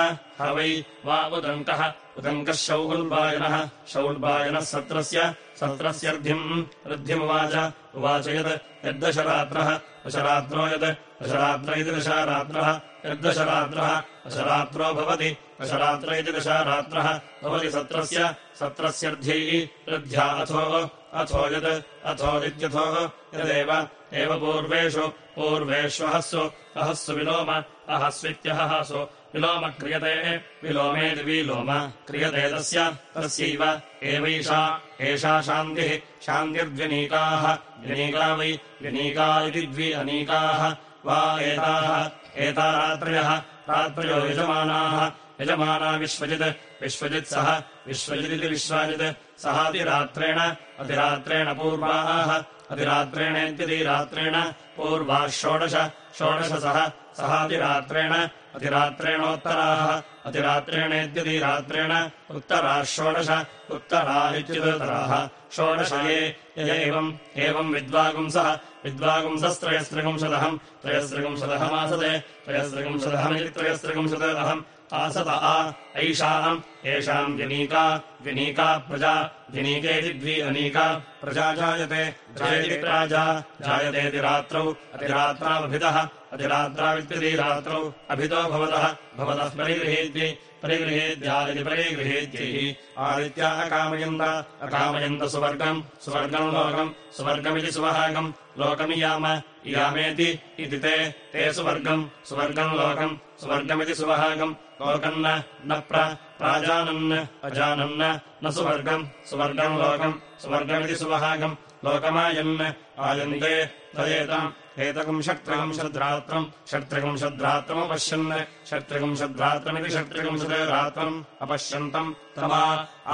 वै वा उदङ्कः उदङ्कः शौल्बायनः शौल्बायनः सत्रस्य सत्रस्यर्धिम् ऋद्धिमुवाच उवाच यत् यद्दशरात्रः। दशरात्रो यत् दशरात्र इति दशारात्रः। यद्दशरात्रः दशरात्रो भवति। दशरात्र इति दशारात्रः भवति सत्रस्य। सत्रस्यर्ध्यैः ऋद्ध्या अथो। अथो यत् अथोदित्यथो यदेव। एव पूर्वेषु। पूर्वेष्वहस्सु। अहस्सु विलोम। अहस्वित्यहसु विलोम क्रियते विलोमेति विलोम क्रियते तस्य, तस्यैव। एवैषा, एषा शान्तिः शान्तिर्द्व्यनीकाः व्यनीका वै व्यनीका इति द्वि अनीकाः। वा एताः, एता रात्रयः, रात्रयो यजमानाः। यजमाना विश्वजित् विश्वजित् सः, विश्वजिदिति विश्वाजित्। सहातिरात्रेण, अतिरात्रेण पूर्वाः। अतिरात्रेणेत्यतिरात्रेण पूर्वाः षोडश षोडशसः सहातिरात्रेण अतिरात्रेणोत्तराः। अतिरात्रेणेत्यतिरात्रेण उत्तराः षोडश उत्तरा इत्युत्तराः षोडश ये एवम् एवम् विद्वागुंसः त्रयस्त्रिगुंशदहमासते त्रयस्त्रिगुंशदहमिति त्रयस्त्रिगुंशत् अहम् आसत आ ऐषाम् येषाम् व्यनीका व्यनीका प्रजा व्यनीकेति द्वि अनीका, प्रजा जायते, जायति प्राजा, जायतेति रात्रौ, अतिरात्रावभितः, अतिरात्रावित्यतिरात्रौ, अभितो भवतः भवतः परिगृहेद्यै परिगृहेद्यादिति परिगृहेद्यैः आदित्याः कामयन्त अकामयन्त सुवर्गम् सुवर्गम् लोकम्, सुवर्गमिति सुवहागम्, लोकमियाम इयामेति इति ते ते सुवर्गम् सुवर्गम् लोकम्, सुवर्गमिति सुवहागम् लोकम् न प्राजानन् अजानन् न सुवर्गम् सुवर्गम् लोकम् सुवर्गमिति सुवहागम् लोकमायन् आयन्ते तदेताम् एतकम् षट्त्रिगंशद्रात्रम् षट्त्रिगंशद्रात्रमपश्यन् षट्त्रिगंशद्रात्रमिति षट्त्रिगंशद्रात्रम् अपश्यन्तम् तमा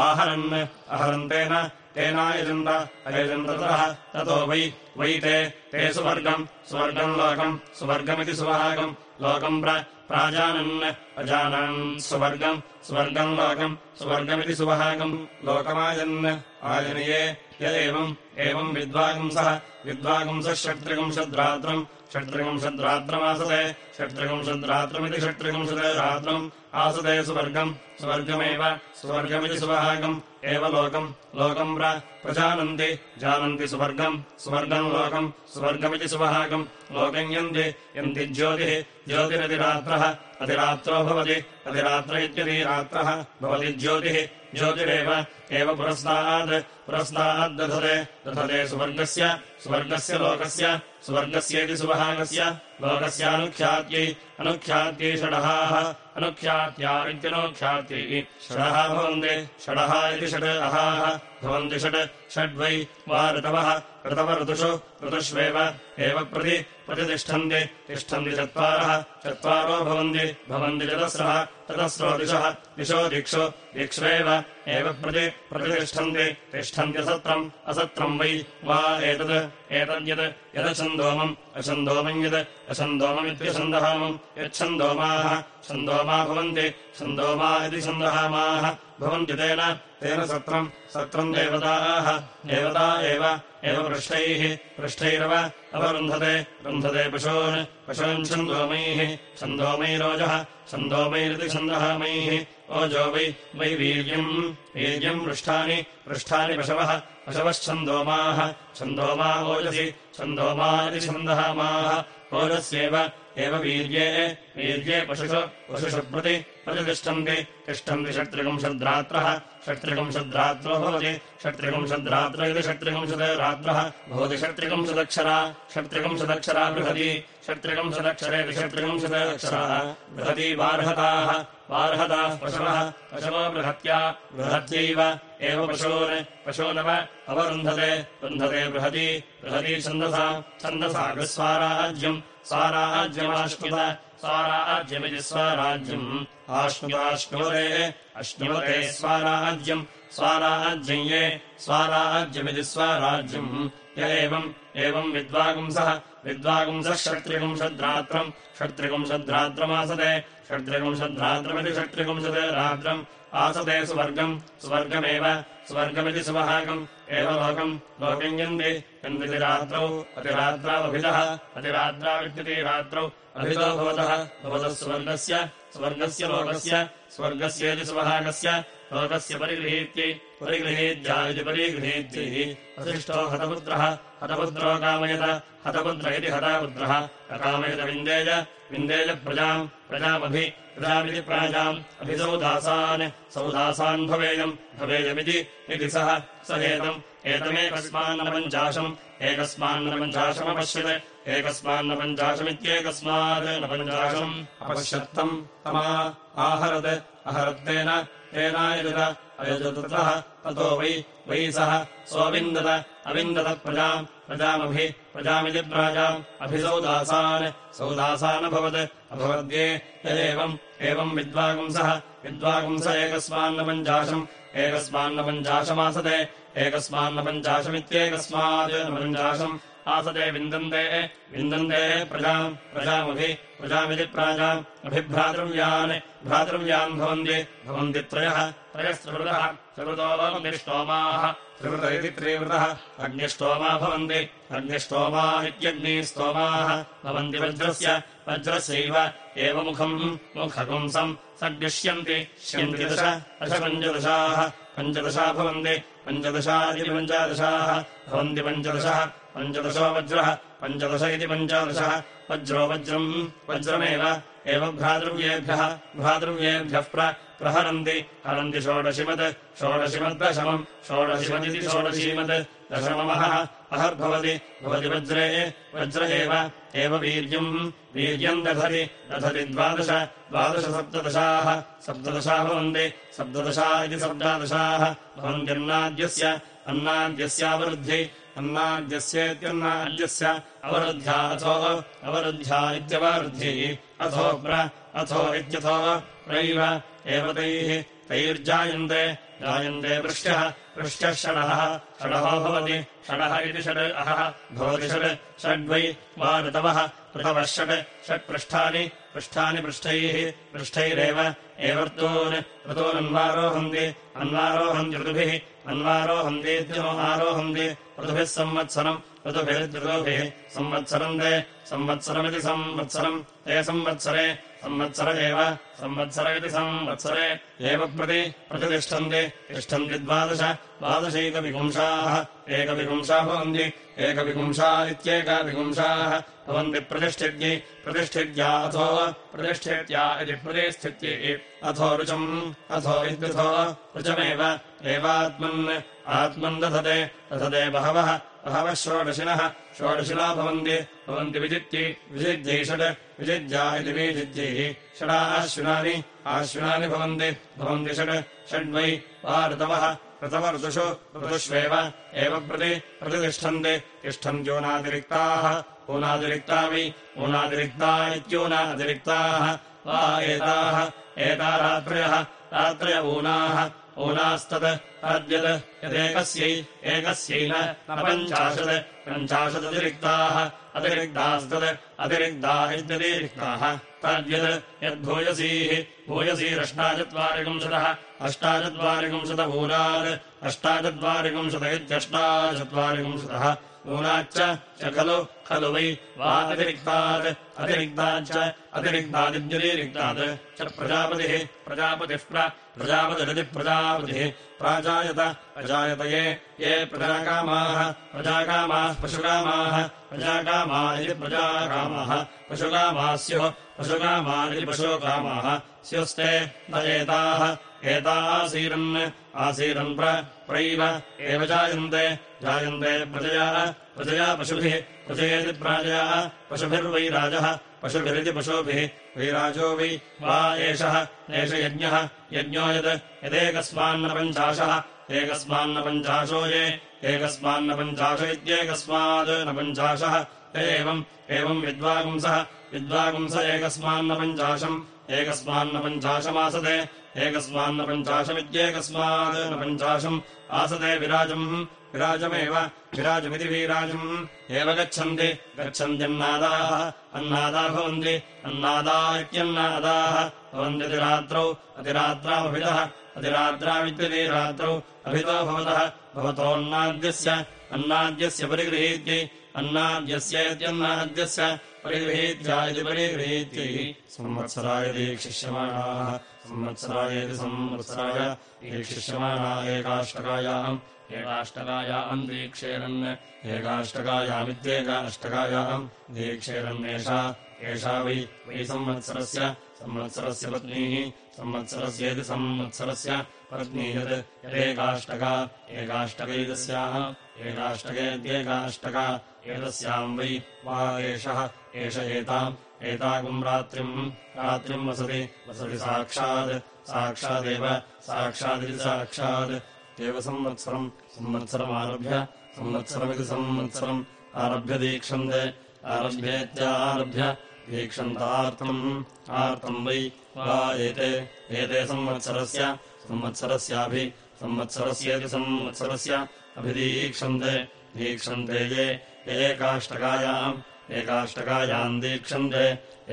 आहरन् अहरन्तेन तेनायजन्त अयजन्ततः ततो वै वै ते ते सुवर्गम् सुवर्गम् लोकम् सुवर्गमिति सुवहागम् लोकम् प्राजानन् अजानन् सुवर्गम् स्वर्गम् लोकम् स्वर्गमिति सुवहागम् लोकमायन् आयनये य एवम् एवम् विद्वागुंसः विद्वागुंसः षट्त्रिगुंशद्रात्रम् षट्त्रिगुंशद्रात्रमासते षट्त्रिगुंशद्रात्रमिति षट्त्रिगुंशते रात्रम् आसते सुवर्गम्। स्वर्गमेव। स्वर्गमिति सुवहागम् एव लोकम्। लोकम् प्रजानन्ति। जानन्ति सुवर्गम्। स्वर्गम् लोकम्। स्वर्गमिति सुवहागम् लोकम् यन्ति। यन्ति ज्योतिः। ज्योतिरतिरात्रः। अतिरात्रो भवति। अतिरात्र इत्यति रात्रः भवति ज्योतिः। ज्योतिरेव। एव पुरस्तात्। पुरस्तात् दधते। दधते सुवर्गस्य। स्वर्गस्य लोकस्य। स्वर्गस्येति सुवहागस्य लोकस्यानुख्यात्यै अनुख्यात्यै षडहाः अनुख्यात्या इत्यनुख्यात्यै षडः भवन्ति। षडः इति षड् अहाः। भवन्ति षट् षड्वै वा ऋतवः ऋतव ऋतुषु ऋतुष्वेव एव प्रति प्रतितिष्ठन्ति तिष्ठन्ति चत्वारः। चत्वारो भवन्ति। भवन्ति चतस्रः। चतस्रो दिशः। दिशो दिक्षु। दिक्ष्वेव एव प्रति प्रतितिष्ठन्ति तिष्ठन्त्यसत्रम् असत्रम्। वै वा एतत् एतद्यत् यदछन्दोमम् अछन्दोमम् यत्। अछन्दोममित्यछन्दहामम् यच्छन्दोमाः। छन्दोमा भवन्ति। छन्दोमा इति छन्दहामाः भवन्ति तेन तेन सत्रम्। सत्रम् देवताः। देवता एव एव पृष्ठैः। पृष्ठैरव अवरुन्धते। रुन्धते पशून्। पशून् छन्दोमैः। छन्दोमैरोजः। छन्दोमैरिति छन्दहामैः ओजो वै वै वीर्यम्। वीर्यम् पृष्ठानि। पृष्ठानि पशवः। पशवश्छन्दोमाः। छन्दोमा ओजसि। छन्दोमा इति छन्दहामाः ओजस्येव एव वीर्ये वीर्ये पशुषु पशुषु प्रति प्रतितिष्ठन्ति तिष्ठन्ति षट्त्रिगुंशद्रात्रः षट्त्रिगुंशद्रात्रो भवति। षट्त्रिगुंशद्रात्र इति षट्त्रिगुंशत् रात्रः भवति षट्त्रिगुंशदक्षरा षट्त्रिगुंशदक्षरा बृहति। षट्त्रिगुंशदक्षरेति षट्त्रिगुंशदक्षरा बृहती वार्हताः। वार्हताः पशवः पशवो बृहत्या बृहत्यैव। एव पशून् पशूनव अवरुन्धते रुन्धते बृहती। बृहती छन्दसा छन्दसा गस्वाराज्यम् स्वाराज्यमाश्नुत स्वाराज्यमिति स्वराज्यम् अश्नुवते स्वाराज्यम् स्वाराज्यम् ये स्वाराज्यमिति स्वराज्यम् य एवम् एवम् विद्वागुंसः विद्वागुंसः षट्त्रिगुंशद्रात्रम् षट्त्रिगुंशद्रात्रमासते षट्त्रिगुंशद्रात्रमिति षट्त्रिगुंशत् रात्रम् आसते सुवर्गम् स्वर्गमेव स्वर्गमिति सुवहागम् एव लोकम् लोकम् यन्ति। यन्ति रात्रौ अतिरात्रावभिदः। अतिरात्राविद्यति रात्रौ अभितो भवतः। भवतः स्वर्गस्य स्वर्गस्य लोकस्य स्वर्गस्येति सुवहागस्य लोकस्य परिगृहीत्यै इति परिगृहीत्यैः वसिष्ठो हतपुत्रः हतपुत्रो कामयत हतपुत्र इति हतपुत्रः। अकामयत विन्देज विन्देज प्रजाम् प्रजामभि प्रजामिति प्राजाम् अभिसौदासान् सौदासान् भवेयम् भवेयमिति इति सः स एतम्। एतमेकस्मान्नपञ्चाशम् एकस्मान्नपञ्चाशमपश्यत् एकस्मान्नपञ्चाशमित्येकस्मात् नपञ्चाशम्। अपश्यत्तम् तमा आहरत् अहरत्तेन तेनायजत अयजततः ततो वै वै सः। सोऽविन्दत अविन्दत प्रजाम्। प्रजामभि प्रजामिति प्राजाम् अभिसौदासान्। सौदासानभवत्। अभवद्ये यदेवम्। एवम् विद्वागुंसः विद्वागुंस एकस्मान्नपञ्चाशम्। एकस्मान्नपञ्चाशमासते। एकस्मान्नपञ्चाशमित्येकस्मात्। नपञ्चाशम् आसते विन्दन्ते विन्दन्ते प्रजाम् प्रजामभि प्रजामिति प्राजाम् अभिभ्रातृव्यान् भ्रातृव्यान् भवन्ति भवन्ति त्रयः त्रयस्त्रिवृतः त्रिवृतोऽग्निष्टोमाः त्रिवृत इति त्रिवृतः अग्निष्टोमा भवन्ति अग्निष्टोमा इत्यग्निस्तोमाः भवन्ति वज्रस्य वज्रस्यैव एव मुखम् मुखपुंसम् सद्गिष्यन्ति श्यन्ति दश दश पञ्चदशाः पञ्चदशा भवन्ति पञ्चदशा इति पञ्चादशाः भवन्ति पञ्चदशः पञ्चदशो वज्रः पञ्चदश इति पञ्चादशः। वज्रो वज्रम् वज्रमेव। एव भ्रातृव्येभ्यः भ्रातृव्येभ्यः प्रहरन्ति। हरन्ति षोडशिमत् षोडशिमद्दशमम् षोडशिमदिति षोडशीमत्। दशममहः अहर्भवति। भवति वज्रे वज्र एव। वीर्यम् वीर्यम् दधति। दधति द्वादश द्वादशसप्तदशाः सप्तदशा। भवन्ति। सप्तदशा इति सप्तादशाः। भवन्त्यन्नाद्यस्य अन्नाद्यस्यावरुद्धि अन्नाद्यस्येत्यन्नाद्यस्य अवरुद्ध्या अथो अवरुद्ध्या इत्यवरुद्धिः। अथो प्र अथो इत्यथो प्रैव एव तैः। तैर्जायन्ते जायन्ते वृष्टः वृष्ट्यः षडः। षडहो भवति षडः इति षड् अहः। भवति षड् षड्वै वा ऋतवः ऋतवः षट् षट्पृष्ठानि पृष्ठानि पृष्ठैः। पृष्ठैरेव एवर्तून् ऋतूनन्वारोहन्ति अन्वारोहन्ति ऋतुभिः अन्वारोहन्तीत्यो आरोहन्ति ऋतुभिः संवत्सरम् ऋतुभिर्ऋतुभिः संवत्सरम् ते संवत्सरमिति संवत्सरम् ते संवत्सरे संवत्सर एव संवत्सर इति संवत्सरे एव प्रति प्रतिष्ठन्ति। तिष्ठन्ति द्वादश द्वादशैकविपुंसाः। एकविपुंसा भवन्ति एकविपुंसा इत्येकविपुंसाः। भवन्ति प्रतिष्ठित्यै प्रतिष्ठित्या अथो प्रतिष्ठित्या इति प्रतिष्ठित्यै। अथो रुचम् अथो इत्यथो रुचमेव। एवात्मन् आत्मन् दधते दधते बहवः बहवः षोडशिनः। षोडशिना भवन्ति। भवन्ति विजित्यै। विजित्यै षड्। विजित्या इति विजित्यैः षडा अश्विनानि आश्विनानि भवन्ति। भवन्ति षड्। षड्वै। वा ऋतवः ऋतव ऋतुषु ऋतुष्वेव। एव प्रति। प्रतिष्ठन्ति। तिष्ठन्त्यूनातिरिक्ताः ऊनातिरिक्ता वै। ऊनातिरिक्ता इत्यूनातिरिक्ताः। वा एताः। एता रात्रयः। रात्रय ऊनाः ऊनास्तत् तद्यत् यदेकस्यै एकस्यै न पञ्चाशत् पञ्चाशदतिरिक्ताः अतिरिक्तास्तत् अतिरिक्ता इत्यतिरिक्ताः तद्यत् यद्भूयसीः भूयसीरष्टाचत्वारिकंशतः अष्टाचत्वारिकंशत ऊनात् अष्टाचत्वारिकंशत इत्यष्टाचत्वारिकंशतः ऊनाच्च च खलु खलु वै वा अतिरिक्तात् अतिरिक्ताच्च अतिरिक्तादित्यतिरिक्तात् च प्रजापतिः प्रजापतिः प्रजापतिरिति प्रजापतिः। प्राजायत अजायत ये। ये प्रजाकामाः। प्रजाकामाः पशुकामाः। प्रजाकामा इति प्रजाकामाः। पशुकामाः स्युः पशुकामा इति पशुकामाः। स्युस्ते न एताः। एता आसीरन्। आसीरन् प्रैव। एव जायन्ते। जायन्ते प्रजया। प्रजया पशुभिः प्रजयेति प्राजया पशुभिर्वैराजः पशुभिरिति पशुभिः वैराजो वै वा एषः एष यज्ञः यज्ञो यत् यदेकस्मान्नपञ्चाशः एकस्मान्नपञ्चाशो ये एकस्मान्नपञ्चाश इत्येकस्मात् न पञ्चाशः एवम् एवम् विद्वागुंसः विद्वागुंस एकस्मान्नपञ्चाशम् एकस्मान्नपञ्चाशमासते एकस्मान्नपञ्चाशमित्येकस्मात् न पञ्चाशम् आसते विराजम् विराजमेव विराजमिति विराजम्। एव गच्छन्ति गच्छन्त्यन्नादाः। अन्नादा भवन्ति अन्नादा इत्यन्नादाः। भवन्त्यतिरात्रौ अतिरात्रामभितः अतिरात्रामित्यतिरात्रौ अभितो भवतः। भवतोऽन्नाद्यस्य अन्नाद्यस्य परिगृहीत्यै अन्नाद्यस्य इत्यन्नाद्यस्य परिगृहीत्या इति परिगृहीत्यै। संवत्सराय दीक्षिष्यमाणाः। संवत्सरायेति संवत्सराय दीक्षिष्यमाणा एकाष्टकायाम् एकाष्टकायाम् दीक्षेरन् एकाष्टकायामित्येकाष्टकायाम् दीक्षेरन्नेषा एषा वै वै संवत्सरस्य संवत्सरस्य पत्नीः संवत्सरस्येति संवत्सरस्य पत्नी यत् यदेकाष्टका एकाष्टकैतस्याः एकाष्टकेत्येकाष्टका एतस्याम् वै वा एषः एष एताम् एताकम् रात्रिम् रात्रिम् वसति वसति साक्षात् साक्षादेव साक्षादिति साक्षात् एव संवत्सरम् संवत्सरमारभ्य संवत्सरमिति संवत्सरम् आरभ्य दीक्षन्ते आरभ्येत्यारभ्य दीक्षन्तार्तम् आर्तम् वै वा एते संवत्सरस्य संवत्सरस्याभि संवत्सरस्येति संवत्सरस्य अभिदीक्षन्ते दीक्षन्ते ये एकाष्टकायाम् एकाष्टकायाम् दीक्षन्ते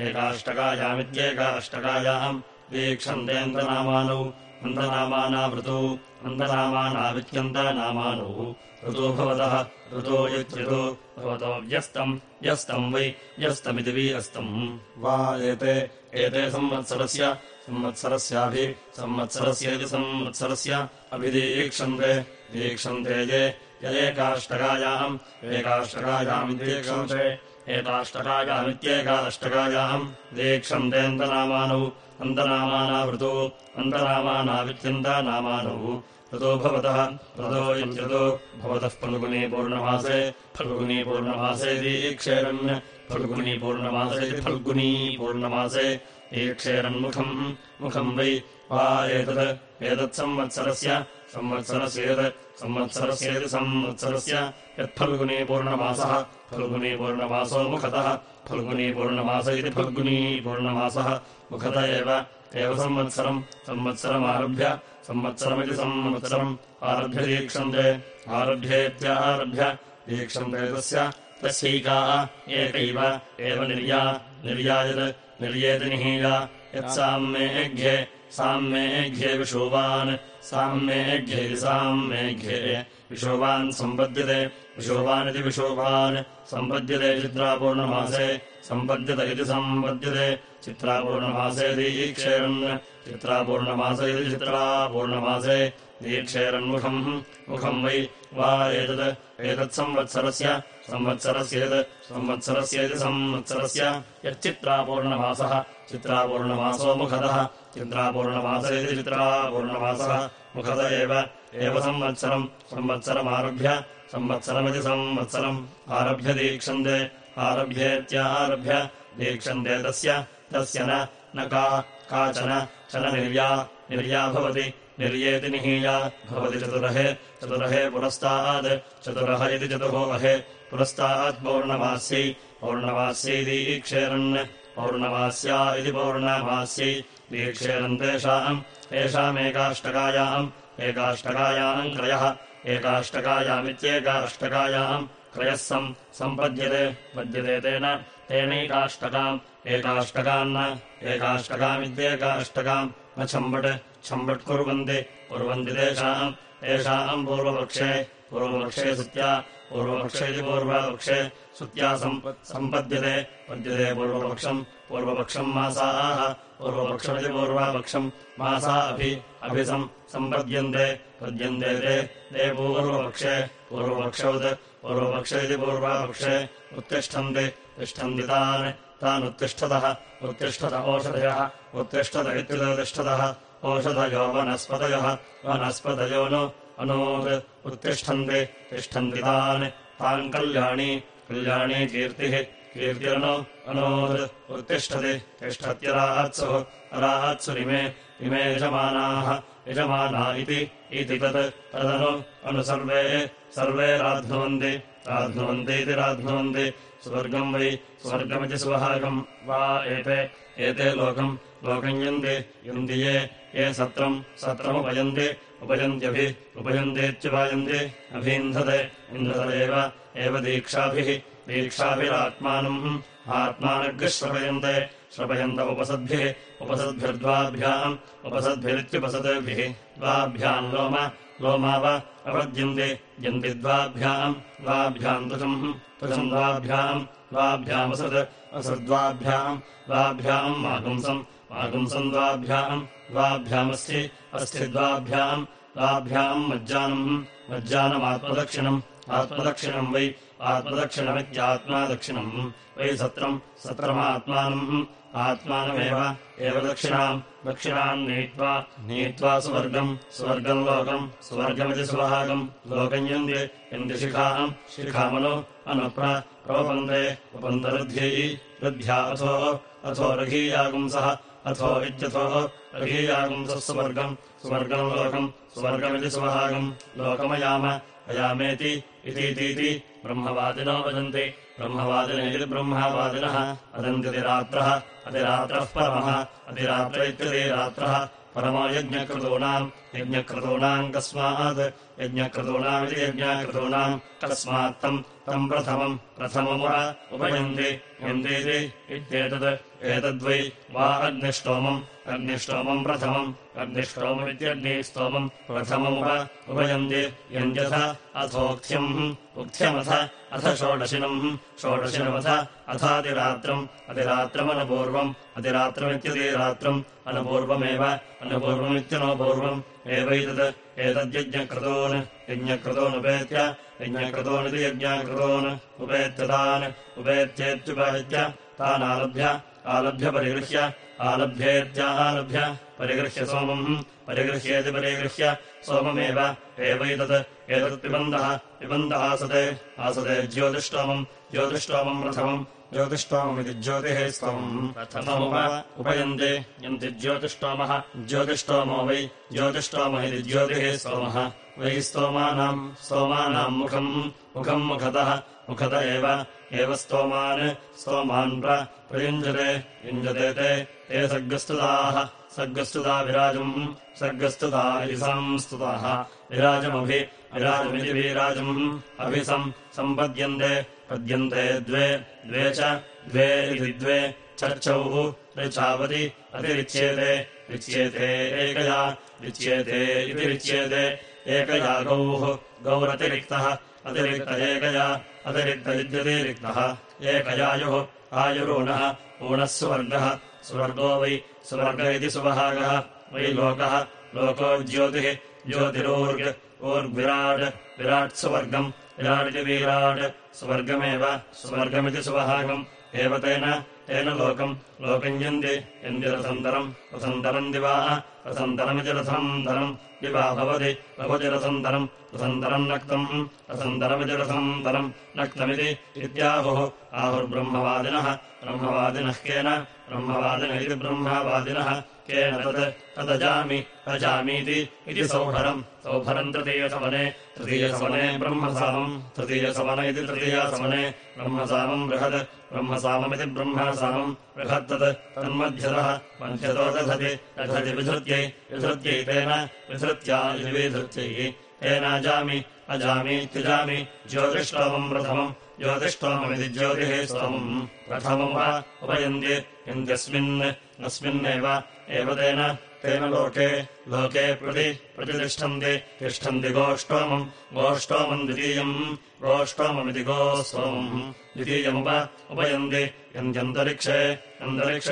एकाष्टकायामित्येकाष्टकायाम् दीक्षन्तेऽन्तनामानौ अन्तनामानावृतौ अन्तनामानावित्यन्तनामानौ ऋतो भवतः ऋतो भवतो व्यस्तम् व्यस्तम् वै व्यस्तमिति व्यस्तम्। वा एते एते संवत्सरस्य संवत्सरस्याभि संवत्सरस्येति संवत्सरस्य अभिदीक्षन्ते दीक्षन्ते ये यदेकाष्टकायाम् एकाष्टकायामिदीक्षन्ते एकाष्टकायामित्येकाष्टकायाम् दीक्षन्तेऽन्तनामानौ अन्तनामानावृतो भवतः ऋतो इत्यतो भवतः फल्गुनी पूर्णमासे फल्गुनी पूर्णमासे दीक्षेरन्। फल्गुनी पूर्णमासे इति फल्गुनी पूर्णमासे ईक्षेरन्मुखम् मुखम् वै वा एतत् एतत्संवत्सरस्य संवत्सरस्येत् संवत्सरस्येति संवत्सरस्य। यत्फल्गुनी पूर्णमासः फल्गुनी पूर्णमासो मुखतः। फल्गुनी पूर्णमास इति फल्गुनी पूर्णमासः मुखत एव एव संवत्सरम्। संवत्सरमारभ्य। संवत्सरमिति संवत्सरम्। आरभ्य दीक्षन्ते। आरभ्येत्यारभ्य दीक्षन्ते तस्य। तस्यैका। एकैव। एव निर्या। निर्यायत्। निर्येति निहीया यत्साम्येघ्ये साम्येघ्ये विशोवान् साम्येघ्ये साम्येघ्ये विशोवान् सम्पद्यते विशोभान् सम्पद्यते चित्रापूर्णमासे सम्पद्यत इति सम्पद्यते चित्रापूर्णमासे दीक्षेरन् चित्रापूर्णमास इति चित्रापूर्णमासे दीक्षेरन्मुखम् मुखम् वै वा एतत् एतत्संवत्सरस्य संवत्सरस्येत् संवत्सरस्येति संवत्सरस्य यच्चित्रापूर्णमासः चित्रापूर्णमासो मुखतः चित्रापूर्णमास इति चित्रापूर्णमासः। मुखत एव। संवत्सरम्। संवत्सरमारभ्य। संवत्सरमिति संवत्सरम्। आरभ्य दीक्षन्ते। आरभ्येत्यारभ्य दीक्षन्ते तस्य। तस्य न। का। काचन। चन निर्या निर्या भवति। निर्येति निहीया। भवति चतुरहे। चतुरहे पुरस्तात्। चतुरः इति चतुरोवहे पुरस्तात् पौर्णमास्यै। पौर्णमास्यै दीक्षेरन् पौर्णमास्या इति पौर्णमास्यै दीक्षेरन् तेषाम् तेषामेकाष्टकायाम् एकाष्टकायाम् क्रयः एकाष्टकायामित्येकाष्टकायाम् क्रयः सम् सम्पद्यते पद्यते तेन तेनैकाष्टकाम् एकाष्टकान्न एकाष्टकामित्येकाष्टकाम् न छम्बट् छम्बट् कुर्वन्ति कुर्वन्ति तेषाम् तेषाम् पूर्वपक्षे पूर्वपक्षे सत्या पूर्वपक्षे इति पूर्वपक्षे सुत्या सम्पद्यते पद्यते पूर्वपक्षम् पूर्वपक्षम् मासाः पूर्वपक्षमिति पूर्वपक्षम् मासा अपि अभि सम् सम्पद्यन्ते पद्यन्ते ते ते पूर्वपक्षे पूर्वपक्षवत् पूर्वपक्ष इति पूर्वपक्षे उत्तिष्ठन्ति तिष्ठन्ति तान् तानुत्तिष्ठतः उत्तिष्ठत ओषधयः उत्तिष्ठत इत्युतिष्ठतः ओषधयो वनस्पतयः वनस्पतयो नु अनोत् उत्तिष्ठन्ति तिष्ठन्ति तान् तान् कल्याणी कल्याणी कीर्तिः कीर्तिरनु अनोत् उत्तिष्ठति तिष्ठत्यरात्सुः अरात्सुरिमे इमे यजमानाः यजमाना इति तत् तदनु अनु सर्वे सर्वे राध्नुवन्ति राध्नुवन्तीति राध्नुवन्ति स्वर्गम् वै स्वर्गमिति सुहागम् वा एते एते लोकम् लोकम् यन्ति यन्ति ये ये सत्रम् सत्रमुपयन्ति उपयन्त्यभि उपयन्तीत्युपायन्ति अभीन्धते इन्धत एव दीक्षाभिः दीक्षाभिरात्मानम् आत्मानग् श्रपयन्ते उपसद्भिः उपसद्भिर्द्वाभ्याम् उपसद्भिरित्युपसद्भिः द्वाभ्याम् लोम लोमाव अपद्यन्ते यन्ति द्वाभ्याम् द्वाभ्याम् तुषम् तुषम् द्वाभ्याम् द्वाभ्यामसद् असद्द्वाभ्याम् द्वाभ्याम् मागुंसम् मागुंसम् द्वाभ्याम् द्वाभ्यामस्थि अस्थि द्वाभ्याम् द्वाभ्याम् मज्जानम् मज्जानमात्मदक्षिणम् आत्मदक्षिणम् वै आत्मदक्षिणमित्यात्मादक्षिणम्। वै सत्रम् सत्रमात्मानम् आत्मानमेव एव दक्षिणाम् दक्षिणाम् नीत्वा नीत्वा सुवर्गम् स्वर्गम् लोकम् स्वर्गमिति सुभागम् लोकम् यन्ति शिखाम् शिखामनु अनुप्र प्रोपन्ते उपन्तरुध्यै रुद्ध्या अथो अथो रघीयागुंसः अथो इत्यथो रघीयागुंसः सुवर्गम् स्वर्गम् लोकम्। स्वर्गमिति सुभागम् लोकमयाम। अयामेति इतीतीति ब्रह्मवादिनो वदन्ति। ब्रह्मवादिन इति ब्रह्मवादिनः। वदन्त्यतिरात्रः अतिरात्रः परमः। अतिरात्र इत्यतिरात्रः परमो यज्ञकृतूनाम्। यज्ञकृतूनाम् कस्मात् यज्ञकृतूनामिति यज्ञकृतूनाम् कस्मात्तम् तम् प्रथमम् प्रथममुव उपयन्ति यन्तीति इत्येतत् एतद्वै वा अग्निष्टोमम् अग्निष्टोमम् प्रथमम् अग्निष्टोममित्यग्निस्तोमम् प्रथममुप उपयन्ति यन्त्यथ अथोक्थ्यम् उक्थ्यमथ अथ षोडशिनम् षोडशिनमथ अथातिरात्रम् अतिरात्रमनुपूर्वम् अतिरात्रमित्यतिरात्रम् अनुपूर्वमेव अनुपूर्वमित्यनूपूर्वम् एवैतत् एतद्यज्ञकृतोन् यज्ञकृतोनुपेत्य यज्ञकृतोनिति यज्ञाकृतोन् उपेत्यतान् उपेत्येत्युपैत्य तानालभ्य आलभ्य परिगृह्य आलभ्येत्यालभ्य परिगृह्य सोमम् परिगृह्येति परिगृह्य सोममेव एवैतत् एतत् पिबन्दः पिबन्दः आसते आसते ज्योतिष्टोमम् ज्योतिष्टोमम् प्रथमम् ज्योतिष्टोममिति ज्योतिः स्तोमम् प्रथममुप उपयन्ति यन्ति ज्योतिष्टोमः ज्योतिष्टोमो वै ज्योतिष्टोम इति ज्योतिः स्तोमः वै स्तोमानाम् स्तोमानाम् मुखम्। मुखम् मुखतः मुखत एव। एव स्तोमान् स्तोमान् प्रयुञ्जते युञ्जते ते। ते सर्गस्तुताः सर्गस्तुता विराजम् सर्गस्तुता इति संस्तुताः विराजमभि विराजमिति विराजम् अभि सम् सम्पद्यन्ते पद्यन्ते द्वे द्वे च, द्वे इति द्वे, चर्चौः ऋचावति अतिरिच्येते, रिच्येते एकया, रिच्येते इति रिच्येते एकया गौः, गौरतिरिक्तः, अतिरिक्त एकया, अतिरिक्त इत्यतिरिक्तः एकयायुः आयुरूणः ऊणः सुवर्गः, सुवर्गो वै, सुवर्ग इति सुवहागः वै लोकः, लोको ज्योतिः, ज्योतिरोर्ग् ऊर्ग्विराट् विराट् सुवर्गम् विराटिति विराट् स्वर्गमेव स्वर्गमिति सुवहागम्। एव तेन तेन लोकम्। लोकम् यन्ति यन्ति रथन्तरम् रथन्तरम् दिवाः रथन्तरमिति रथन्तरम् दिवा भवति भवति रथन्तरम् रथन्तरम् नक्तम् रथन्तरमिति रथन्तरम् नक्तमिति इत्याहुः। आहुर्ब्रह्मवादिनः ब्रह्मवादिनः केन? ब्रह्मवादिन इति ब्रह्मवादिनः केन तत् तदजामि अजामीति इति सौभरम् सौभरम् तृतीयसवने तृतीयसवने ब्रह्मसामम् तृतीयसवन इति तृतीयासवने ब्रह्मसामम् बृहत् ब्रह्मसाममिति ब्रह्मसामम् बृहत्तत् तन्मध्यतः मध्यतो दधति दधति विधृत्यै विधृत्यै तेन तेनाजामि अजामीत्यजामि ज्योतिष्टोमम् प्रथमम् ज्योतिष्टोममिति ज्योतिः स्तोमम्। प्रथमम् वा उपयन्ति यन्त्यस्मिन् अस्मिन्नेव एव तेन तेन लोके लोके प्रति प्रतितिष्ठन्ति तिष्ठन्ति गोष्टोमम् गोष्टोमम् द्वितीयम् गोष्टोममिति गोस्तोमम् द्वितीयमुप उपयन्ति यन्त्यन्तरिक्षे अन्तरिक्ष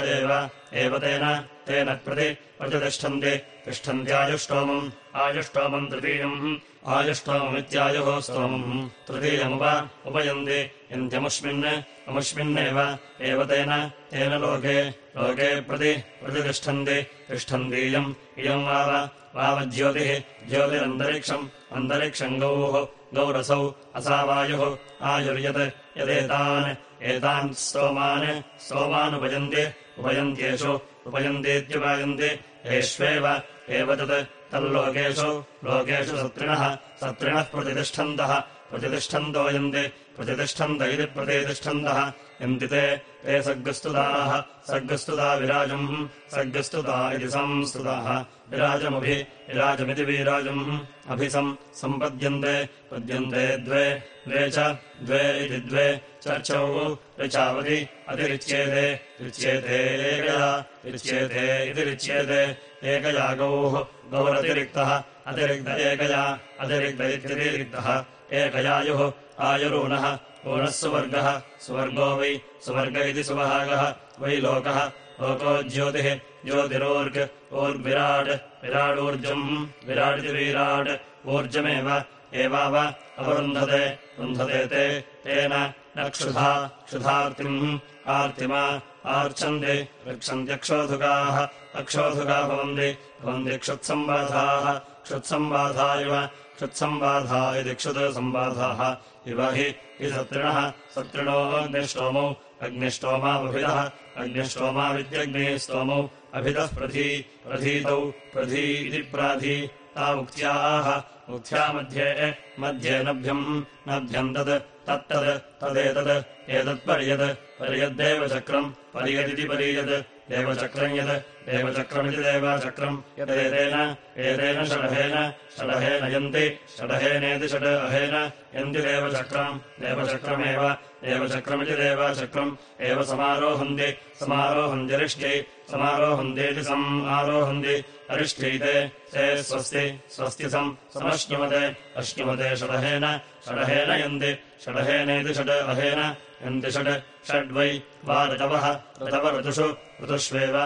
एव तेन तेन प्रति प्रतितिष्ठन्ति तिष्ठन्त्यायुष्टोमम् आयुष्टोमम् तृतीयम् आयुष्टोममित्यायुः स्तोमम्। तृतीयमुप उपयन्ति यन्त्यमुष्मिन् अमुष्मिन्नेव एव तेन तेन लोके लोके प्रति प्रतितिष्ठन्ति तिष्ठन्तीयम् इयम् वाव वावज्योतिः ज्योतिरन्तरिक्षम् अन्तरिक्षम् गौः गौरसौ असावायुः आयुर्यत् यदेतान् एतान् स्तोमान् स्तोमानुपयन्ति उपयन्त्येषु उपयन्तीत्युपायन्ति एष्वेव तत् तल्लोकेषु लोकेषु सत्रिणः सत्रिणः प्रतितिष्ठन्तः प्रतितिष्ठन्तो यन्ति प्रतितिष्ठन्त इति प्रतितिष्ठन्तः यन्ति ते सर्गस्तुताः सर्गस्तुता विराजम् सर्गस्तुता इति संस्तुताः। विराजमभि विराजमिति विराजम्। अभि सम् सम्पद्यन्ते पद्यन्ते द्वे द्वे च द्वे इति द्वे चर्चौ ऋचावति अतिरिच्येते रिच्येते एकया रिच्येते इति रिच्येते एकया गौः गौरतिरिक्तः अतिरिक्त एकया अतिरिक्त इत्यतिरिक्तः एकयायुः आयुरूणः ऊणः सुवर्गः सुवर्गो वै सुवर्ग इति सुवहागः वै लोकः लोको ज्योतिः ज्योतिरोर्ग् ऊर्विराट् विराडूर्जम् विराटिति विराट् ऊर्जमेव एवाव अवरुन्धते रुन्धते ते तेन न क्षुधा क्षुधार्तिम् आर्तिमा आर्चन्ति रक्षन्त्यक्षोधुकाः अक्षोधुका भवन्ति भवन्ति क्षुत्सम्बाधाः क्षुत्सम्बाधा इव क्षुत्सम्बाधा इति क्षुतसम्बाधाः इव हि सत्रिणः सत्रिणो अग्निष्टोमौ अग्निष्टोमा विद्यग्निः स्तोमौ अभिदः प्रधी प्रधीतौ प्रधी इति प्राधी ता मुक्त्याः मुक्त्या मध्ये मध्ये नभ्यम् नभ्यम् तत् तत्तत् तदेतत् एतत्पर्यत् पर्यद्देवचक्रम् पर्यदिति पर्यत् देवचक्रम् यत् देवचक्रमिति देवचक्रम् यदेतेन एतेन षडहेन षडहेन यन्ति षडहेनेति षड् अहेन यन्ति देवचक्रम् देवचक्रमेव देवचक्रमिति देवचक्रम् एव समारोहन्ति समारोहन्त्यरिष्ट्यै समारोहन्त्येति सम् आरोहन्ति अरिष्ठैते ते स्वस्ति स्वस्ति सम् समश्नुमते अश्नुमते षडहेन षडहेन यन्ति षडहेनेति षड् अहेन यन्ति षड् षड्वै वा ऋतवः ऋतव ऋतुषु ऋतुष्वेव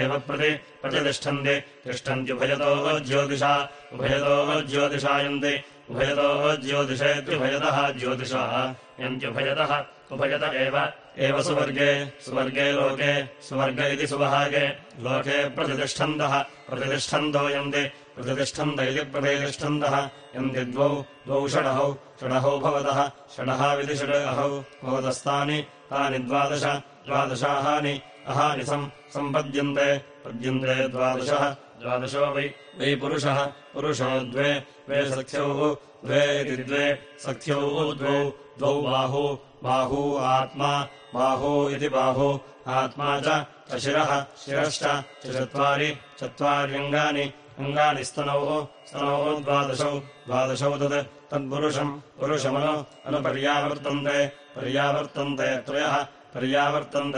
एव प्रति प्रतितिष्ठन्ति तिष्ठन्त्युभयतो ज्योतिषा उभयतो ज्योतिषा यन्ति उभयतो ज्योतिषेत्युभयतः ज्योतिषाः यन्त्युभयतः उभयत एव एव सुवर्गे सुवर्गे लोके सुवर्ग इति सुवहागे लोके प्रतितिष्ठन्तः प्रतितिष्ठन्तो यन्ति प्रतितिष्ठन्त इति प्रतितिष्ठन्तः यन्ति द्वौ द्वौ षडहौ षडहौ भवतः षडहाविति षड् अहौ। भवतस्तानि तानि द्वादश द्वादशाहानि अहानि सम् सम्पद्यन्ते। पद्यन्ते द्वादशः द्वादशो वै वै पुरुषः। पुरुषो द्वे द्वे सख्यौ द्वे इति द्वे सख्यौ द्वौ द्वौ बाहू बाहू आत्मा बाहू इति बाहू। आत्मा च शिरः शिरश्च चत्वारि चत्वार्यङ्गानि अङ्गानि स्तनौ स्तनौ द्वादशौ द्वादशौ तत् तत्पुरुषम् पुरुषमनु अनुपर्यावर्तन्ते पर्यावर्तन्ते त्रयः पर्यावर्तन्त